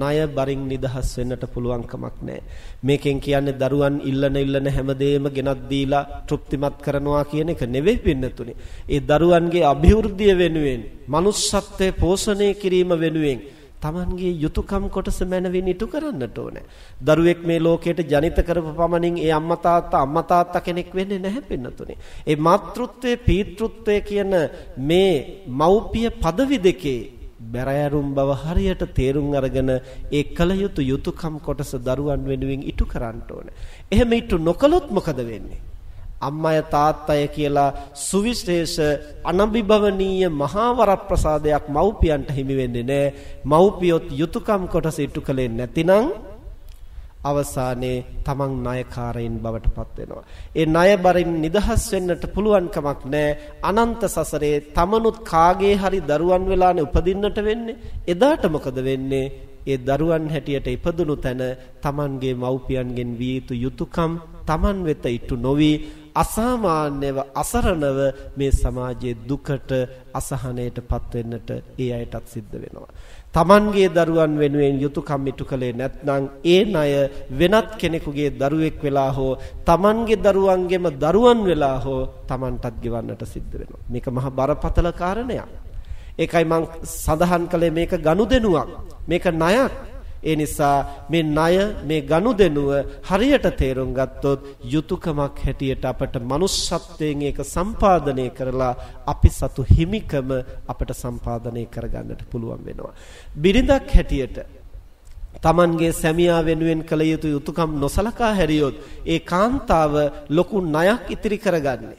ණය බරින් නිදහස් වෙන්නට පුළුවන් කමක් නැහැ. මේකෙන් කියන්නේ දරුවන් ඉල්ලන ඉල්ලන හැමදේම ගෙනත් දීලා තෘප්තිමත් කරනවා කියන එක නෙවෙයි පින්නතුනේ. ඒ දරුවන්ගේ અભිවෘද්ධිය වෙනුවෙන්, manussත්වයේ පෝෂණය කිරීම වෙනුවෙන් Tamanගේ යුතුයකම් කොටස මැනවින් ඉටු කරන්නට ඕනේ. දරුවෙක් මේ ලෝකයට ජනිත කරපු පමණින් ඒ අම්මා තාත්තා අම්මා තාත්තා කෙනෙක් වෙන්නේ නැහැ පින්නතුනේ. ඒ මාතෘත්වයේ පීතෘත්වයේ කියන මේ මව්පිය පදවි දෙකේ බැරෑරුම් බව හරියට තේරුම් අරගෙන ඒ කල යුතු යුතුයකම් කොටස දරුවන් වෙනුවෙන් ඉටු කරන්න ඕනේ. එහෙම ඉටු නොකළොත් මොකද වෙන්නේ? අම්මය තාත්තය කියලා සුවිශේෂ අනබිබවනීය මහා වරප්‍රසාදයක් මව්පියන්ට හිමි වෙන්නේ නැහැ. මව්පියොත් යුතුයකම් කොටස ඉටු කලේ නැතිනම් අවසානයේ තමන් ණයකාරයින් බවට පත් වෙනවා. ඒ ණය බරින් නිදහස් වෙන්නට පුළුවන් කමක් නැහැ. අනන්ත සසරේ තමනුත් කාගේ හරි දරුවන් වෙලානේ උපදින්නට වෙන්නේ. එදාට මොකද වෙන්නේ? ඒ දරුවන් හැටියට ඉපදුණු තැන තමන්ගේ මව්පියන්ගෙන් විය යුතු යුතුයකම් තමන් වෙත ඉටු නොවි අසාමාන්‍යව අසරණව මේ සමාජයේ දුකට අසහනයටපත් වෙන්නට ඒ අයටත් සිද්ධ වෙනවා. Tamanගේ දරුවන් වෙනුවෙන් යුතුයකම් ඉටු කළේ නැත්නම් ඒ ණය වෙනත් කෙනෙකුගේ දරුවෙක් වෙලා හෝ Tamanගේ දරුවන්ගෙම දරුවන් වෙලා හෝ Tamanටත් ගෙවන්නට සිද්ධ වෙනවා. මේක මහා බරපතල කාරණයක්. ඒකයි මම සඳහන් කළේ මේක ගනුදෙනුවක්. මේක ණයක්. ඒ නිසා මේ ණය මේ ගනුදෙනුව හරියට තේරුම් ගත්තොත් යුතුයකමක් හැටියට අපට manussත්වයෙන් ඒක සම්පාදනය කරලා අපි සතු හිමිකම අපට සම්පාදනය කරගන්නට පුළුවන් වෙනවා. බිරිඳක් හැටියට තමන්ගේ සැමියා වෙනුවෙන් කළ යුතු යුතුයකම් නොසලකා හැරියොත් ඒ කාන්තාව ලොකු ණයක් ඉතිරි කරගන්නේ.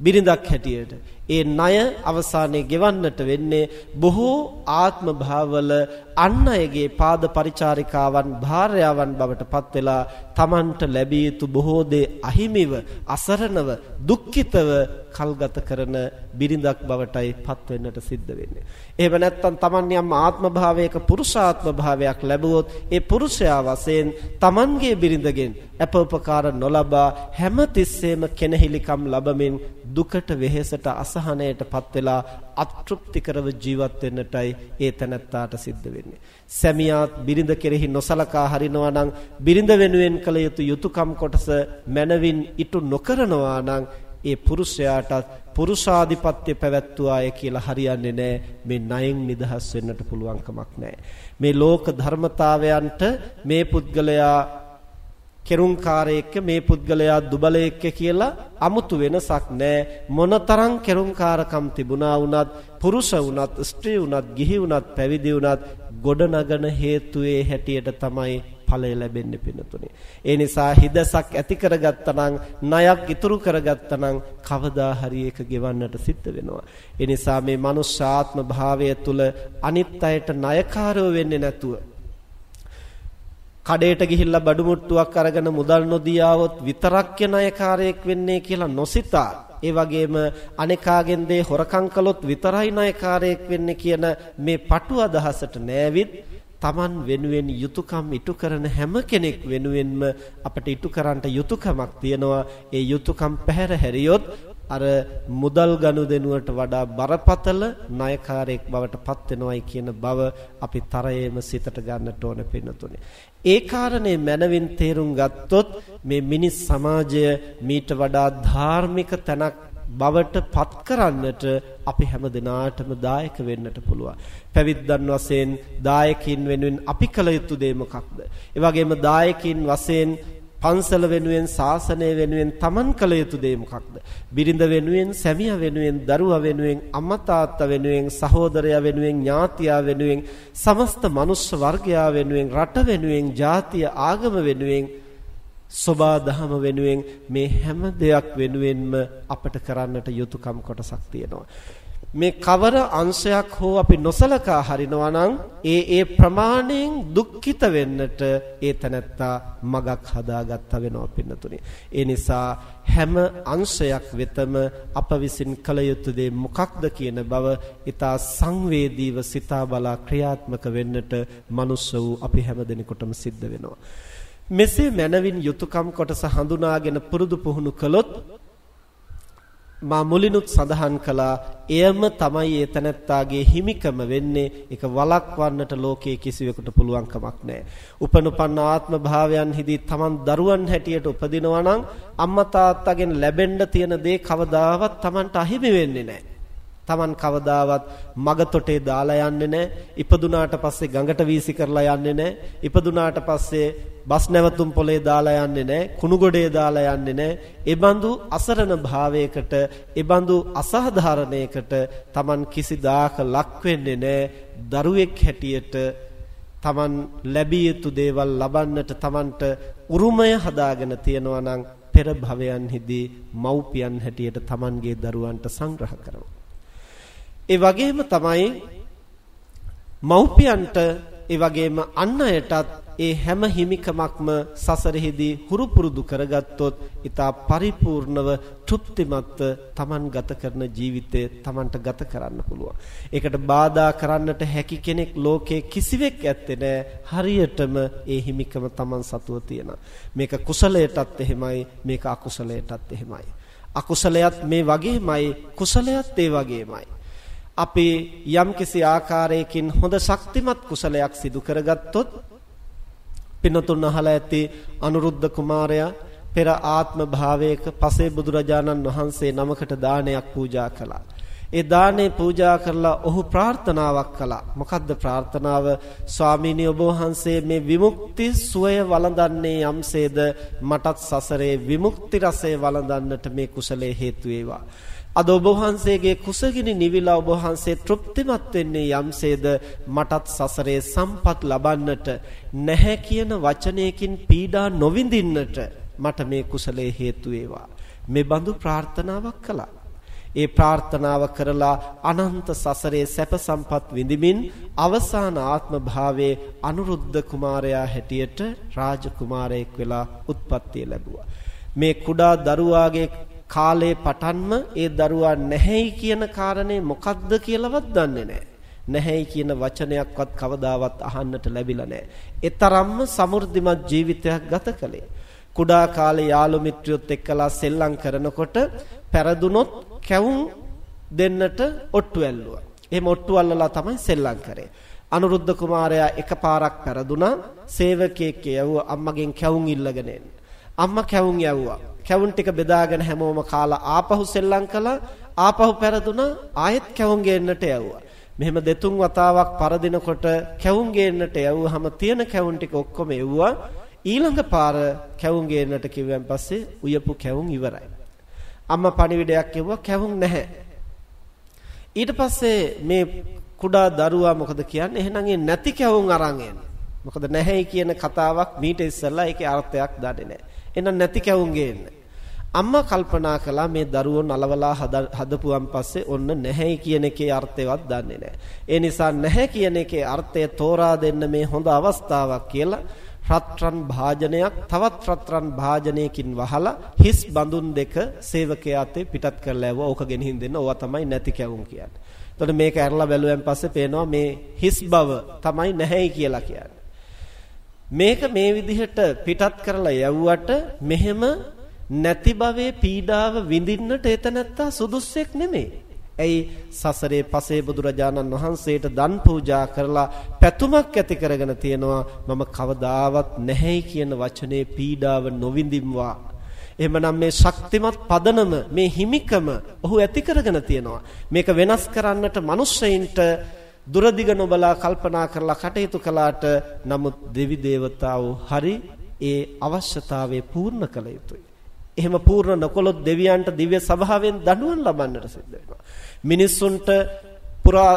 බිරිඳක් හැටියට ඒ ණය අවසානයේ ගෙවන්නට වෙන්නේ බොහෝ ආත්ම භාවවල අන් අයගේ පාද පරිචාරිකාවන් භාර්යාවන් බවට පත් වෙලා Tamanට ලැබිය යුතු බොහෝ දේ අහිමිව අසරණව දුක්ඛිතව කල්ගත කරන බිරිඳක් බවටයි පත් වෙන්නට සිද්ධ වෙන්නේ. එහෙම නැත්නම් Taman යම් ආත්ම භාවයක පුරුෂාත්ම භාවයක් ලැබුවොත් ඒ පුරුෂයා වශයෙන් Tamanගේ බිරිඳගෙන් අප උපකාර නොලබා හැම තිස්සෙම කෙනහිලිකම් ලබමින් දුකට වෙහෙසට අසහනයටපත් වෙලා අතෘප්තිකරව ජීවත් වෙන්නටයි ඒ තැනැත්තාට සිද්ධ වෙන්නේ. සැමියාත් බිරිඳ කෙරෙහි නොසලකා හරිනවා නම් බිරිඳ වෙනුවෙන් කළ යුතු යුතුයකම් කොටස මනවින් ඉටු නොකරනවා නම් ඒ පුරුෂයාටත් පුරුෂාධිපත්‍ය පැවැත්වුවාය කියලා හරියන්නේ නැහැ මේ ණයෙන් නිදහස් වෙන්නට පුළුවන් කමක් නැහැ මේ ලෝක ධර්මතාවයන්ට මේ පුද්ගලයා කෙරුම්කාරයෙක්ක මේ පුද්ගලයා දුබලයෙක්ක කියලා 아무තු වෙනසක් නැහැ මොනතරම් කෙරුම්කාරකම් තිබුණා වුණත් පුරුෂ වුණත් ස්ත්‍රී වුණත් ගිහි වුණත් පැවිදි වුණත් ගොඩනගන හේතුවේ හැටියට තමයි ඵලය ලැබෙන්නේ පිනතුනේ. ඒ නිසා හිදසක් ඇති කරගත්තනම් ණයක් ඉතුරු කරගත්තනම් කවදා හරි ඒක ගෙවන්නට සිද්ධ වෙනවා. ඒ නිසා මේ මනුෂ්‍යාත්ම භාවය තුල අනිත් අයට ණයකාරව වෙන්නේ නැතුව කඩේට ගිහිල්ලා බඩු මුට්ටුවක් අරගෙන මුදල් නොදී ආවොත් විතරක් ණයකාරයෙක් වෙන්නේ කියලා නොසිතා. ඒ වගේම අනේකාගෙන් දේ හොරකම් කළොත් විතරයි ණයකාරයෙක් වෙන්නේ කියන මේ පටු අදහසට නෑවිත් Taman වෙනුවෙන් යුතුයකම් ඉටු කරන හැම කෙනෙක් වෙනුවෙන්ම අපට ඉටු කරන්නට යුතුයකමක් තියෙනවා. ඒ යුතුයකම් පැහැර හැරියොත් අර මුදල් ගනුදෙනුවට වඩා බරපතල ණයකාරයෙක් බවට පත් වෙනවයි කියන බව අපි තරයේම සිතට ගන්නට ඕන පින්නතුනේ. ඒ කාරණේ මනවින් තේරුම් ගත්තොත් මේ මිනිස් සමාජය මීට වඩා ධාර්මික තැනක් බවට පත් කරන්නට අපි හැම දිනාටම දායක වෙන්නට පුළුවන්. පැවිද්දන් වශයෙන් දායකින් වෙනුවෙන් අපි කළ යුතු දේ මොකක්ද? ඒ වගේම දායකින් වශයෙන් පන්සල වෙනුවෙන් ශාසනය වෙනුවෙන් තමන් කළ යුතු දේ මොකක්ද? බිරිඳ වෙනුවෙන්, සැමියා වෙනුවෙන්, දරුවා වෙනුවෙන්, අම්මා තාත්තා වෙනුවෙන්, සහෝදරයා වෙනුවෙන්, ඥාතියා වෙනුවෙන්, සමස්ත මනුෂ්‍ය වර්ගයා වෙනුවෙන්, රට වෙනුවෙන්, ජාතිය ආගම වෙනුවෙන් සෝබා දහම වෙනුවෙන් මේ හැම දෙයක් වෙනුවෙන්ම අපට කරන්නට යුතුයකම් කොටසක් තියෙනවා. මේ කවර අංශයක් හෝ අපි නොසලකා හරිනවා නම් ඒ ඒ ප්‍රමාණයෙන් දුක්ඛිත වෙන්නට ඒ තනත්තා මගක් හදාගත්ත වෙනවා පින්නතුනි. ඒ නිසා හැම අංශයක් වෙතම අප විසින් කළ යුතු දේ මොකක්ද කියන බව ඊතා සංවේදීව සිතා බලා ක්‍රියාත්මක වෙන්නට මනුස්ස වූ අපි හැම දෙනෙකුටම සිද්ධ වෙනවා. මෙසේ මනවින් යුතුයකම් කොටස හඳුනාගෙන පුරුදු පුහුණු කළොත් මා මුලිනුත් සඳහන් කළා එයම තමයි ඒ තනත්තාගේ හිමිකම වෙන්නේ ඒක වළක්වන්නට ලෝකයේ කිසිවෙකුට පුළුවන් කමක් නැහැ. උපනුපන්න ආත්ම භාවයන්හිදී Taman දරුවන් හැටියට උපදිනවා නම් අම්මා තාත්තගෙන් ලැබෙන්න තියෙන දේ කවදාවත් Tamanට අහිමි වෙන්නේ නැහැ. Taman කවදාවත් මගතොටේ දාලා යන්නේ නැහැ. ඉපදුනාට පස්සේ ගඟට වීසි කරලා යන්නේ නැහැ. ඉපදුනාට පස්සේ බස් නැවතුම් පොලේ දාලා යන්නේ නැහැ. කුණු ගොඩේ දාලා යන්නේ නැහැ. ඒබඳු අසරණ භාවයකට, ඒබඳු අසාධාරණයකට Taman කිසිදාක ලක් වෙන්නේ නැහැ. දරුවෙක් හැටියට Taman ලැබිය යුතු දේවල් ලබන්නට Tamanට උරුමය හදාගෙන තියනවා නම් පෙර භවයන්හිදී මව්පියන් හැටියට Tamanගේ දරුවන්ට සංග්‍රහ කරනවා. ඒ වගේම තමයි මව්පියන්ට ඒ වගේම අන් අයටත් ඒ හැම හිමිකමක්ම සසරෙහිදී හුරු පුරුදු කරගත්තොත් ඊතා පරිපූර්ණව තෘප්තිමත්ව Taman ගත කරන ජීවිතය Tamanට ගත කරන්න පුළුවන්. ඒකට බාධා කරන්නට හැකි කෙනෙක් ලෝකේ කිසිවෙක් ඇත්තේ නැහැ. හරියටම ඒ හිමිකම Taman සතුව තියෙනවා. මේක කුසලයටත් එහෙමයි, මේක අකුසලයටත් එහෙමයි. අකුසලයත් මේ වගේමයි, කුසලයත් ඒ වගේමයි. අපි යම්කිසි ආකාරයකින් හොඳ ශක්තිමත් කුසලයක් සිදු කරගත්තොත් පිනතුන් අහලා ඇති අනුරුද්ධ කුමාරයා පෙර ආත්ම භාවයක පසේ බුදුරජාණන් වහන්සේ නමකට දානයක් පූජා කළා. ඒ දානේ පූජා කරලා ඔහු ප්‍රාර්ථනාවක් කළා. මොකද්ද ප්‍රාර්ථනාව? ස්වාමීනි ඔබ වහන්සේ මේ විමුක්ති සුවය වළඳන්නේ යම්සේද මටත් සසරේ විමුක්ති රසය වළඳන්නට මේ කුසලයේ හේතු වේවා. අද ඔබ වහන්සේගේ කුසගිනි නිවිලා ඔබ වහන්සේ තෘප්තිමත් වෙන්නේ යම්සේද? මටත් සසරේ සම්පත් ලබන්නට නැහැ කියන වචනයකින් පීඩා නොවිඳින්නට මට මේ කුසලයේ හේතු වේවා. මේ බඳු ප්‍රාර්ථනාවක් කළා. ඒ ප්‍රාර්ථනාව කරලා අනන්ත සසරේ සැප සම්පත් විඳිමින් අවසාන ආත්ම භාවයේ අනුරුද්ධ කුමාරයා හැටියට රාජ කුමාරයෙක් වෙලා උත්පත්තිය ලැබුවා. මේ කුඩා දරුවාගේ කාලේ පටන්ම ඒ දරුවා නැහැයි කියන කාරණේ මොකක්ද කියලාවත් දන්නේ නැහැ. නැහැයි කියන වචනයක්වත් කවදාවත් අහන්නට ලැබිලා නැහැ. ඒ තරම්ම සමෘද්ධිමත් ජීවිතයක් ගත කළේ. කුඩා කාලේ යාළු මිත්‍රයොත් එක්කලා සෙල්ලම් කරනකොට පෙරදුනොත් කැවුම් දෙන්නට ඔට්ටු ඇල්ලුවා. එහෙම ඔට්ටු අල්ලලා තමයි සෙල්ලම් කරේ. අනුරුද්ධ කුමාරයා එකපාරක් පෙරදුනා. සේවකයෙක් යවුව අම්මගෙන් කැවුම් ඉල්ලගෙන එන්න. අම්මා කැවුම් යවුවා. කැවුම් ටික බෙදාගෙන හැමෝම කාලා ආපහු සෙල්ලම් කළා. ආපහු පෙරදුනා ආයෙත් කැවුම් ගේන්නට යවුවා. මෙහෙම දෙතුන් වතාවක් පරදිනකොට කැවුම් ගේන්නට යවුවාම තියෙන කැවුම් ටික ඔක්කොම එව්වා. ඊළඟ පාර කැවුම් ගේන්නට කිව්වන් පස්සේ උයපු කැවුම් ඉවරයි. අම්මා පණිවිඩයක් එවුවා කැවුම් නැහැ. ඊට පස්සේ මේ කුඩා දරුවා මොකද කියන්නේ? එහෙනම් ඒ නැති කැවුම් අරන් එන්න. මොකද නැහැයි කියන කතාවක් මීට ඉස්සෙල්ලා ඒකේ අර්ථයක් දන්නේ නැහැ. එහෙනම් නැති කැවුම් ගේන්න අම්මා කල්පනා කළා මේ දරුවෝ නලවලා හදපුවන් පස්සේ ඔන්න නැහැයි කියන එකේ අර්ථයවත් දන්නේ නැහැ. ඒ නිසා නැහැ කියන එකේ අර්ථය තෝරා දෙන්න මේ හොඳ අවස්ථාවක් කියලා රත්රන් භාජනයක් තවත් රත්රන් භාජනයකින් වහලා හිස් බඳුන් දෙක සේවකයා අතේ පිටත් කරලා ඇවුවා. ඕක ගෙනihin දෙන්න. ඕවා තමයි නැති කැවුම් කියන්නේ. එතකොට මේක ඇරලා බැලුවෙන් පස්සේ පේනවා මේ හිස් බව තමයි නැහැයි කියලා කියන්නේ. මේක මේ විදිහට පිටත් කරලා යවුවට මෙහෙම නැති භවයේ පීඩාව විඳින්නට එතනත්තා සුදුස්සෙක් නෙමෙයි. ඇයි සසරේ පසේ බුදුරජාණන් වහන්සේට දන් පූජා කරලා පැතුමක් ඇති කරගෙන තියෙනවා මම කවදාවත් නැහැයි කියන වචනේ පීඩාව නොවිඳින්වා. එහෙමනම් මේ ශක්තිමත් පදනම මේ හිමිකම ඔහු ඇති කරගෙන තියෙනවා. මේක වෙනස් කරන්නට මිනිස්සෙයින්ට දුරදිග නොබලා කල්පනා කරලා කටයුතු කළාට නමුත් දෙවි දේවතාවෝ හරි ඒ අවශ්‍යතාවය පූර්ණ කළ යුතුයි. එහෙම පූර්ණ නොකළොත් දෙවියන්ට දිව්‍ය සභාවෙන් දඬුවම් ලබන්නට සිද්ධ වෙනවා. මිනිස්සුන්ට පුරා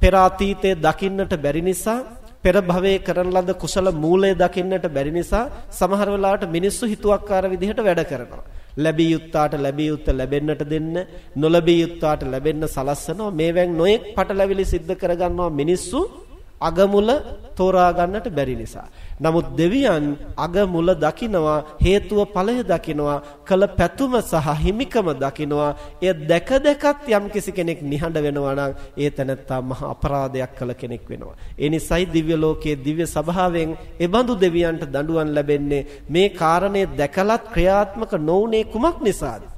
පෙර අතීතයේ දකින්නට බැරි නිසා පෙර භවයේ කරන ලද කුසල මූලය දකින්නට බැරි නිසා සමහර වෙලාවට මිනිස්සු හිතුවක්කාර විදිහට වැඩ කරනවා. ලැබිය යුත්තාට ලැබිය යුත්ත ලැබෙන්නට දෙන්න, නොලැබිය යුත්තාට ලැබෙන්න සලස්සනවා. මේවෙන් නොයෙක් පටලැවිලි සිද්ධ කරගන්නවා මිනිස්සු අගමුල තෝරා ගන්නට බැරි නිසා. නමුත් දෙවියන් අග මුල දකිනවා හේතුව ඵලය දකිනවා කල පැතුම සහ හිමිකම දකිනවා. එය දැක දැකත් යම් කිසි කෙනෙක් නිහඬ වෙනවා නම් ඒ තැනත්තා මහා අපරාධයක් කළ කෙනෙක් වෙනවා. ඒ නිසයි දිව්‍ය ලෝකයේ දිව්‍ය සභාවෙන් එබඳු දෙවියන්ට දඬුවම් ලැබෙන්නේ. මේ කාරණේ දැකලත් ක්‍රියාත්මක නොවුනේ කුමක් නිසාද?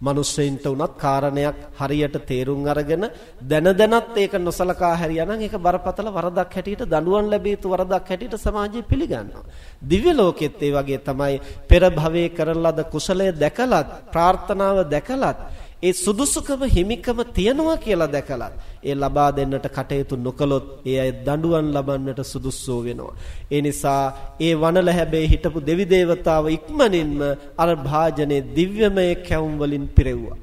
මිනිස්සෙයින්ට උනත් කාරණයක් හරියට තේරුම් අරගෙන දැන දැනත් ඒක නොසලකා හැරියානම් ඒක බරපතල වරදක් හැටියට දඬුවම් ලැබිය යුතු වරදක් හැටියට සමාජය පිළිගන්නවා. දිව්‍ය ලෝකෙත් ඒ වගේ තමයි පෙර භවයේ කරන ලද කුසලය දැකලත් ප්‍රාර්ථනාව දැකලත් ඒ සුදුසුකම හිමිකම තියනවා කියලා දැකලා ඒ ලබා දෙන්නට කටයුතු නොකළොත් ඒ අය දඬුවම් ලබන්නට සුදුස්සෝ වෙනවා. ඒ නිසා ඒ වනල හැබේ හිටපු දෙවි දේවතාව ඉක්මනින්ම අර භාජනේ දිව්‍යමය කැවුම් වලින් පිරෙව්වා.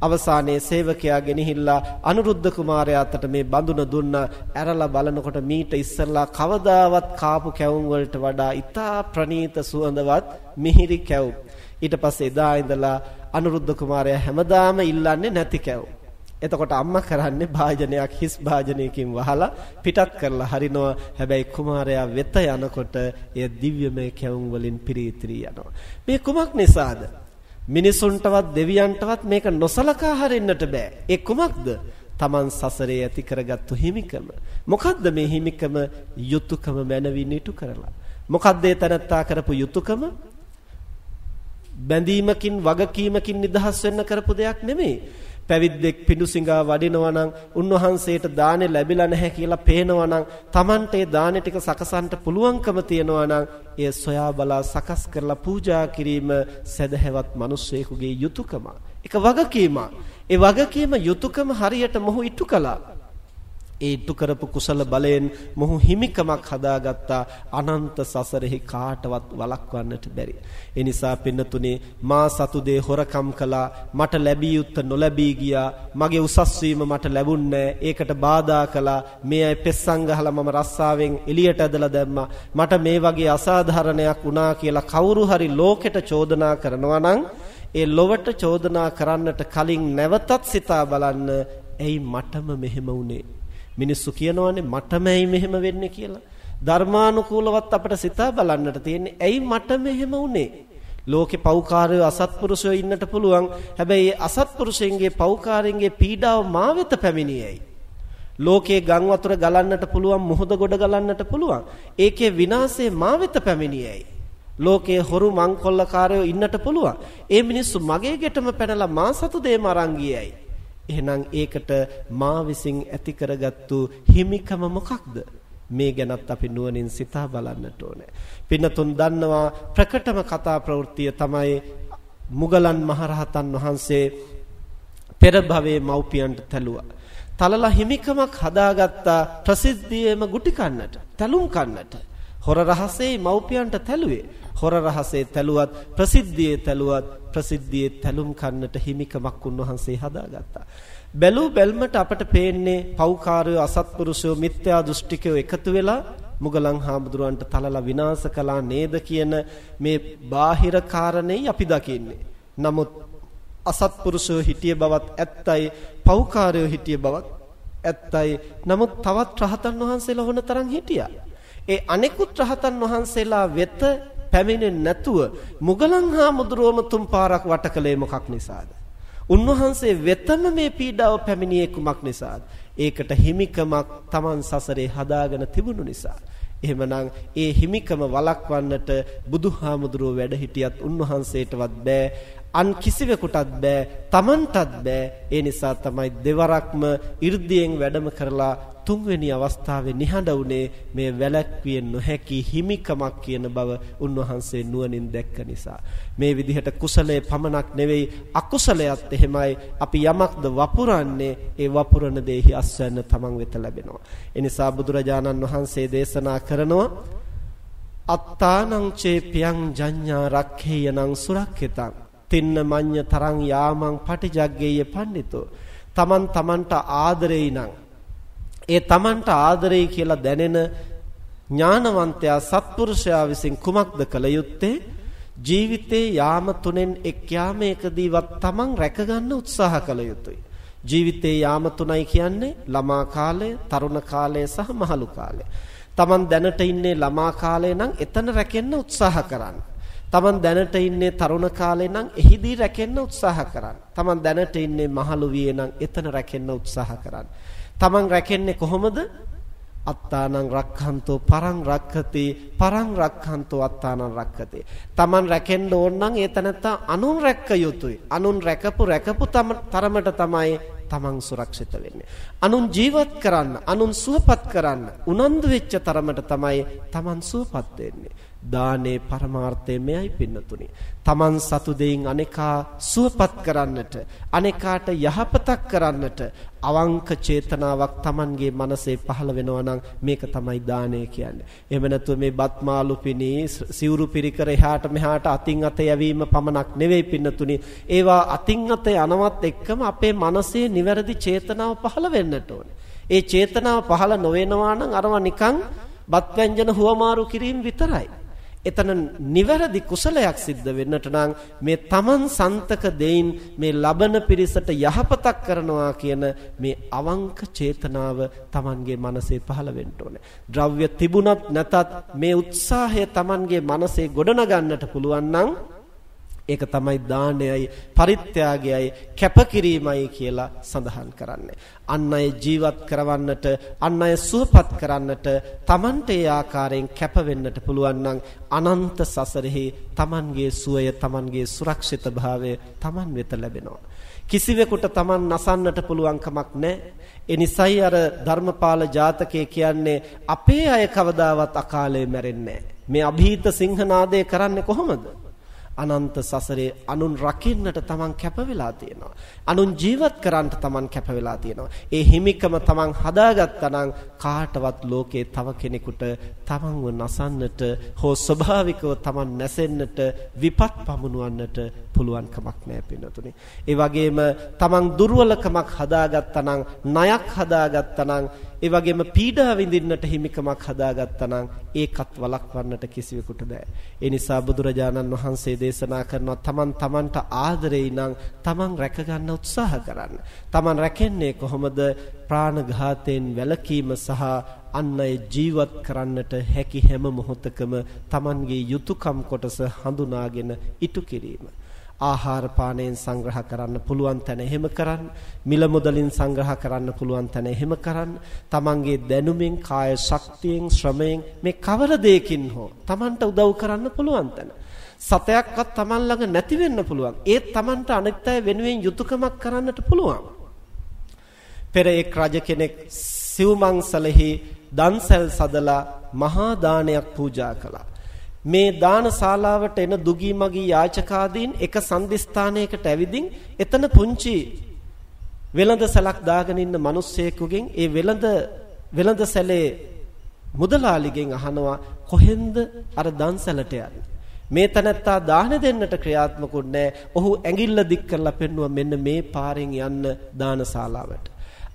අවසානයේ සේවකයා ගෙනහිල්ලා අනුරුද්ධ කුමාරයා අතට මේ බඳුන දුන්න ඇරලා බලනකොට මීට ඉස්සරලා කවදාවත් කාපු කැවුම් වලට වඩා ඊටා ප්‍රණීත සුවඳවත් මිහිරි කැවුම් ඊට පස්සේ එදා ඉඳලා අනුරුද්ධ කුමාරයා හැමදාම ඉල්ලන්නේ නැති කැවුම්. එතකොට අම්මා කරන්නේ භාජනයක් හිස් භාජනයකින් වහලා පිටත් කරලා හරිනවා. හැබැයි කුමාරයා වෙත යනකොට එය දිව්‍යමය කැවුම් වලින් පිරීතිරි යනවා. මේ කුමක් නිසාද? මිනිසුන්ටවත් දෙවියන්ටවත් මේක නොසලකා හරින්නට බෑ. ඒ කුමක්ද? Taman සසරේ ඇති කරගත්තු හිමිකම. මොකද්ද මේ හිමිකම? යුතුයකම මනවින් ඉටු කරලා. මොකද්ද ඒ තනත්තා කරපු යුතුයකම? බැඳීමකින් වගකීමකින් නිදහස් වෙන්න කරපු දෙයක් නෙමෙයි. පැවිද්දෙක් පිඬුසිඟා වඩිනවා නම් උන්වහන්සේට දානේ ලැබිලා නැහැ කියලා පේනවා නම් Tamante ඒ දානේ ටික සකසන්න පුළුවන්කම තියනවා නම් එය සොයා බලා සකස් කරලා පූජා කිරීම සදහැවත් මිනිස්සෙකුගේ යුතුයකම. ඒක වගකීමක්. ඒ වගකීම යුතුයකම හරියට මොහු ඉටු කළා. ඒ ඉටු කරපු කුසල බලයෙන් මොහු හිමිකමක් හදාගත්තා අනන්ත සසරෙහි කාටවත් වළක්වන්නට බැරි. ඒ නිසා පින්නතුනේ මා සතු දේ හොරකම් කළා මට ලැබිය යුත්ත නොලැබී ගියා මගේ උසස් වීම මට ලැබුන්නේ ඒකට බාධා කළා මේ අය පෙස්සන් ගහලා මම රස්සාවෙන් එළියට ඇදලා දැම්මා. මට මේ වගේ අසාධාරණයක් වුණා කියලා කවුරු හරි ලෝකෙට චෝදනා කරනවා නම් ඒ ලොවට චෝදනා කරන්නට කලින් නැවතත් සිතා බලන්න ඇයි මටම මෙහෙම වුනේ මිනිස්සු කියනවානේ මටමයි මෙහෙම වෙන්නේ කියලා. ධර්මානුකූලවත් අපිට සිතා බලන්නට තියෙන්නේ ඇයි මට මෙහෙම වුනේ? ලෝකේ පෞකාරයෝ අසත්පුරුෂයෝ ඉන්නට පුළුවන්. හැබැයි අසත්පුරුෂයන්ගේ පෞකාරයන්ගේ පීඩාව මා වෙත පැමිණියයි. ලෝකේ ගම් වතුර ගලන්නට පුළුවන් මුහුද ගොඩ ගලන්නට පුළුවන්. ඒකේ විනාශය මා වෙත පැමිණියයි. ලෝකයේ හොරු මංකොල්ලකාරයෝ ඉන්නට පුළුවන්. ඒ මිනිස්සු මගේ ගෙටම පැනලා මා සතු දෙම අරන් ගියයි. එහෙනම් ඒකට මා විසින් ඇති කරගත්තු හිමිකම මොකක්ද? මේ ගැනත් අපි නුවණින් සිතා බලන්නට ඕනේ. පින්නතුන් දන්නවා ප්‍රකටම කතා ප්‍රවෘත්තිය තමයි මුගලන් මහරහතන් වහන්සේ පෙර භවයේ මව්පියන්ට තැළුවා. තලලා හිමිකමක් හදාගත්තා ප්‍රසිද්ධියේම ගුටි කන්නට, තැලුම් කන්නට. හොර රහසේ මව්පියන්ට තැළුවේ. හොර රහසේ තැළුවත් ප්‍රසිද්ධියේ තැළුවත් ප්‍රසිද්ධියේ තැලුම් කන්නට හිමිකමක් උන්වහන්සේ හදාගත්තා. බැලූ බැල්මට අපට පේන්නේ පෞකාරයෝ අසත්පුරුෂයෝ මිත්‍යා දෘෂ්ටිකයෝ එකතු වෙලා මුගලන් හාමුදුරුවන්ට තලලා විනාශ කළා නේද කියන මේ බාහිර කාරණේ අපි දකින්නේ. නමුත් අසත්පුරුෂයෝ හිටිය බවත් ඇත්තයි පෞකාරයෝ හිටිය බවත් ඇත්තයි. නමුත් තවත් රහතන් වහන්සේලා හොන තරම් හිටියා. ඒ අනෙකුත් රහතන් වහන්සේලා වෙත පැමිණෙන්නේ නැතුව මුගලන් හාමුදුරුවම තුන් පාරක් වටකලේ මොකක් නිසාද? උන්වහන්සේ වෙතම මේ පීඩාව පැමිණියේ කුමක් නිසාද? ඒකට හිමිකමක් Taman සසරේ හදාගෙන තිබුණු නිසා. එහෙමනම් ඒ හිමිකම වළක්වන්නට බුදුහාමුදුරුව වැඩ හිටියත් උන්වහන්සේටවත් බෑ අන් කිසිවෙකුටත් බෑ Tamanටත් බෑ. ඒ නිසා තමයි දෙවරක්ම 이르දියෙන් වැඩම කරලා තුන්වෙනි අවස්ථාවේ නිහඬ වුණේ මේ වැලැක්විය නොහැකි හිමිකමක් කියන බව උන්වහන්සේ නුවණින් දැක්ක නිසා. මේ විදිහට කුසලයේ පමණක් නෙවෙයි අකුසලයත් එහෙමයි. අපි යමක්ද වපුරන්නේ ඒ වපුරන දෙෙහි අස්වැන්න තමන් වෙත ලැබෙනවා. ඒ නිසා බුදුරජාණන් වහන්සේ දේශනා කරනවා අත්තානං චේපියං ජඤ්ඤා රක්ඛේයනං සුරක්ඛිතං. තින්න මඤ්ඤ තරං යාමං පටිජග්ගේය පඬිතෝ තමන් තමන්ට ආදරෙයි නම් ඒ තමන්ට ආදරෙයි කියලා දැනෙන ඥානවන්තයා සත්පුරුෂයා විසින් කුමක්ද කළ යුත්තේ ජීවිතේ යාම තුනෙන් එක් යාමයකදීවත් තමන් රැකගන්න උත්සාහ කළ යුතුයි ජීවිතේ යාම තුනයි කියන්නේ ළමා කාලය, තරුණ කාලය සහ මහලු කාලය. තමන් දැනට ඉන්නේ ළමා කාලේ නම් එතන රැකෙන්න උත්සාහ කරන්න. තමන් දැනට ඉන්නේ තරුණ කාලේ නම් එහිදී රැකෙන්න උත්සාහ කරන්න. තමන් දැනට ඉන්නේ මහලු වියේ නම් එතන රැකෙන්න උත්සාහ කරන්න. තමන් රැකෙන්නේ කොහොමද? අත්තානං රක්ඛන්තෝ පරං රක්ඛති පරං රක්ඛන්තෝ අත්තානං රක්ඛති. තමන් රැකෙන්න ඕන නම් ඒ තැනත්තා අනුන් රැක්ක යුතුයි. අනුන් රැකපු රැකපු තරමට තමයි තමන් සුරක්ෂිත වෙන්නේ. අනුන් ජීවත් කරන්න, අනුන් සුවපත් කරන්න උනන්දු වෙච්ච තරමට තමයි තමන් සුවපත් වෙන්නේ. දානේ පරමාර්ථය මෙයයි පින්නතුනි. තමන් සතු දෙයින් අනේකා සුවපත් කරන්නට, අනේකාට යහපතක් කරන්නට අවංක චේතනාවක් තමන්ගේ මනසේ පහළ වෙනවා නම් මේක තමයි දානය කියන්නේ. එහෙම නැත්නම් මේ බත් මාළු පිණි සිවුරු පිරිකර එහාට මෙහාට අතින් අත යැවීම පමණක් නෙවෙයි පින්නතුනි. ඒවා අතින් අත යනවත් එක්කම අපේ මනසේ නිවැරදි චේතනාව පහළ වෙන්නට ඕනේ. ඒ චේතනාව පහළ නොවෙනවා නම් අරවා නිකන් බත් ව්‍යංජන හුවමාරු කිරීම විතරයි. එතන නිවැරදි කුසලයක් සිද්ධ වෙන්නට නම් මේ තමන් සන්තක දෙයින් මේ ලබන පිරිසට යහපතක් කරනවා කියන මේ අවංක චේතනාව තමන්ගේ මනසේ පහළ වෙන්න ඕනේ. ද්‍රව්‍ය තිබුණත් නැතත් මේ උත්සාහය තමන්ගේ මනසේ ගොඩනගන්නට පුළුවන් නම් ඒක තමයි දානයයි පරිත්‍යාගයයි කැපකිරීමයි කියලා සඳහන් කරන්නේ. අන් අය ජීවත් කරවන්නට, අන් අය සුවපත් කරන්නට Tamante ඒ ආකාරයෙන් කැප වෙන්නට පුළුවන් නම් අනන්ත සසරෙහි Tamanගේ සුවය, Tamanගේ සුරක්ෂිතභාවය Taman වෙත ලැබෙනවා. කිසිවෙකුට Taman නසන්නට පුළුවන් කමක් නැහැ. ඒ නිසයි අර ධර්මපාල ජාතකයේ කියන්නේ අපේ අය කවදාවත් අකාලේ මැරෙන්නේ මේ અભීත සිංහනාදය කරන්නේ කොහොමද? අනන්ත සසරේ අනුන් රකින්නට තමන් කැප වෙලා තියෙනවා. අනුන් ජීවත් කරන්නට තමන් කැප වෙලා තියෙනවා. ඒ හිමිකම තමන් හදාගත්තා නම් කාටවත් ලෝකේ තව කෙනෙකුට තමන්ව නසන්නට හෝ ස්වභාවිකව තමන් නැසෙන්නට විපත් පමුණුවන්නට පුළුවන් කමක් නැහැ පින්නතුනේ. ඒ වගේම තමන් දුර්වලකමක් හදාගත්තා නම් ණයක් හදාගත්තා නම් ඒ වගේම පීඩා විඳින්නට හිමිකමක් හදාගත්තා නම් ඒකත් වළක්වන්නට කිසිවෙකුට බෑ. ඒ නිසා බුදුරජාණන් වහන්සේ දේශනා කරනවා තමන් තමන්ට ආදරෙයි නම් තමන් රැක ගන්න උත්සාහ කරන්න. තමන් රැකෙන්නේ කොහොමද? ප්‍රාණඝාතයෙන් වැළකීම සහ අන් අය ජීවත් කරන්නට හැකි හැම මොහොතකම තමන්ගේ යුතුයකම් කොටස හඳුනාගෙන ඉටු කිරීම. ආහාර පානයෙන් සංග්‍රහ කරන්න පුළුවන් තැන එහෙම කරන්න. මිල මුදලින් සංග්‍රහ කරන්න පුළුවන් තැන එහෙම කරන්න. තමන්ගේ දැනුමින් කාය ශක්තියෙන් ශ්‍රමයෙන් මේ කවර දෙයකින් හෝ තමන්ට උදව් කරන්න පුළුවන් තැන. සතයක්වත් තමන් ළඟ නැති වෙන්න පුළුවන්. ඒත් තමන්ට අනිත් අය වෙනුවෙන් යුතුයකමක් කරන්නට පුළුවන්. පෙර එක් රජ කෙනෙක් සිව්මංසලෙහි දන්සැල් සදලා මහා දානයක් පූජා කළා. මේ දානශාලාවට එන දුගී මගී යාචකාදීන් එක සම්දිස්ථානයකට ඇවිදින් එතන පුංචි වෙළඳ සලක් දාගෙන ඉන්න මිනිස්සෙකුගෙන් ඒ වෙළඳ වෙළඳ සැලේ මුදලාලිගෙන් අහනවා කොහෙන්ද අර දන්සැලට යන්නේ මේ තනත්තා දාන දෙන්නට ක්‍රියාත්මකුත් නැහැ. ඔහු ඇඟිල්ල දික් කරලා පෙන්නුවා මෙන්න මේ පාරෙන් යන්න දානශාලාවට.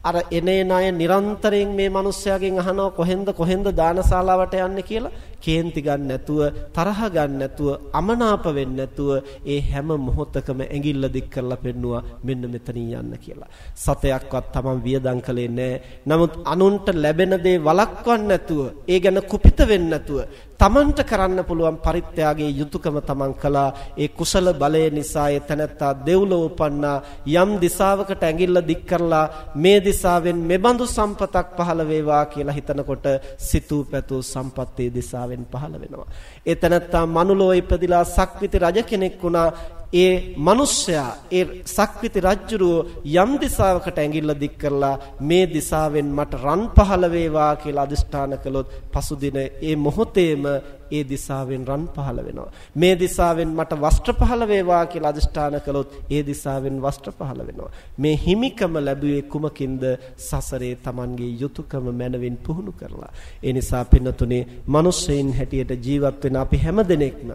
අර එනේන අය නිරන්තරයෙන් මේ මිනිස්යාගෙන් අහනවා කොහෙන්ද කොහෙන්ද දානශාලාවට යන්නේ කියලා කේන්ති ගන්න නැතුව තරහ ගන්න නැතුව අමනාප වෙන්නේ නැතුව ඒ හැම මොහොතකම ඇඟිල්ල දික් කරලා පෙන්නවා මෙන්න මෙතනින් යන්න කියලා. සතයක්වත් Taman වියදම් කළේ නැහැ. නමුත් අනුන්ට ලැබෙන දේ වළක්වන්න නැතුව ඒ ගැන කුපිත වෙන්නේ නැතුව තමන්ට කරන්න පුළුවන් පරිත්‍යාගයේ යුතුයකම තමන් කළා ඒ කුසල බලය නිසා එතනත්තා දෙව්ලොව උපන්නා යම් දිශාවකට ඇඟිල්ල දික් කරලා මේ දිශාවෙන් මෙබඳු සම්පතක් පහළ වේවා කියලා හිතනකොට සිතූ පැතූ සම්පත්තේ දිශාවෙන් පහළ වෙනවා. එතනත්තා මනුලෝ ඉපදිලා සක්විති රජ කෙනෙක් වුණා. ඒ මිනිස්සයා ඒ සක්විති රජුරෝ යම් දිශාවකට ඇඟිල්ල දික් කරලා මේ දිශාවෙන් මට රන් පහළ වේවා කියලා අදිෂ්ඨාන කළොත් පසුදින ඒ මොහොතේම ඒ දිශාවෙන් රන් පහළ වෙනවා. මේ දිශාවෙන් මට වස්ත්‍ර පහළ වේවා කියලා අදිෂ්ඨාන කළොත් ඒ දිශාවෙන් වස්ත්‍ර පහළ වෙනවා. මේ හිමිකම ලැබුවේ කුමකින්ද? සසරේ Tamanගේ යුතුයකම මනවින් පුහුණු කරලා. ඒ නිසා පින්නතුනේ මිනිස්සෙයින් හැටියට ජීවත් වෙන අපි හැම දෙනෙක්ම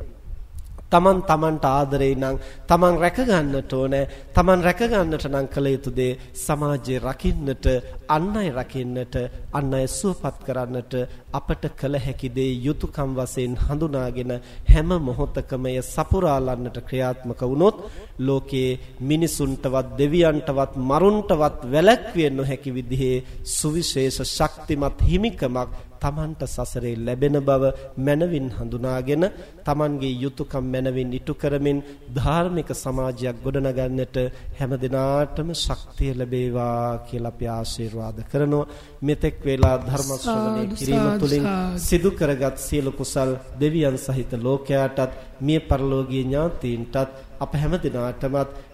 තමන් තමන්ට ආදරේ නම් තමන් රැක ගන්නට ඕනේ. තමන් රැක ගන්නට නම් කළ යුතු දේ සමාජයේ රකින්නට, අන් අය රකින්නට, අන් අය සුවපත් කරන්නට අපට කළ හැකි දේ යුතුයකම් වශයෙන් හඳුනාගෙන හැම මොහොතකම එය සපුරාලන්නට ක්‍රියාත්මක වුණොත් ලෝකයේ මිනිසුන්ටවත් දෙවියන්ටවත් මරුන්ටවත් වැළැක්විය නොහැකි විදිහේ සුවිශේෂ ශක්තිමත් හිමිකමක් තමන්ට සසරේ ලැබෙන බව මනවින් හඳුනාගෙන තමන්ගේ යුතුයකම් මනවින් ඉටු කරමින් ධාර්මික සමාජයක් ගොඩනගන්නට හැම දිනාටම ශක්තිය ලැබේවා කියලා අපි ආශිර්වාද කරනවා. මෙතෙක් වේලා ධර්ම ශ්‍රවණය කිරීම තුළින් සිදු කරගත් සියලු කුසල් දෙවියන් සහිත ලෝකයාටත් මිය පරලෝකීය ඥාතීන්ටත් අප හැම දිනාටමත්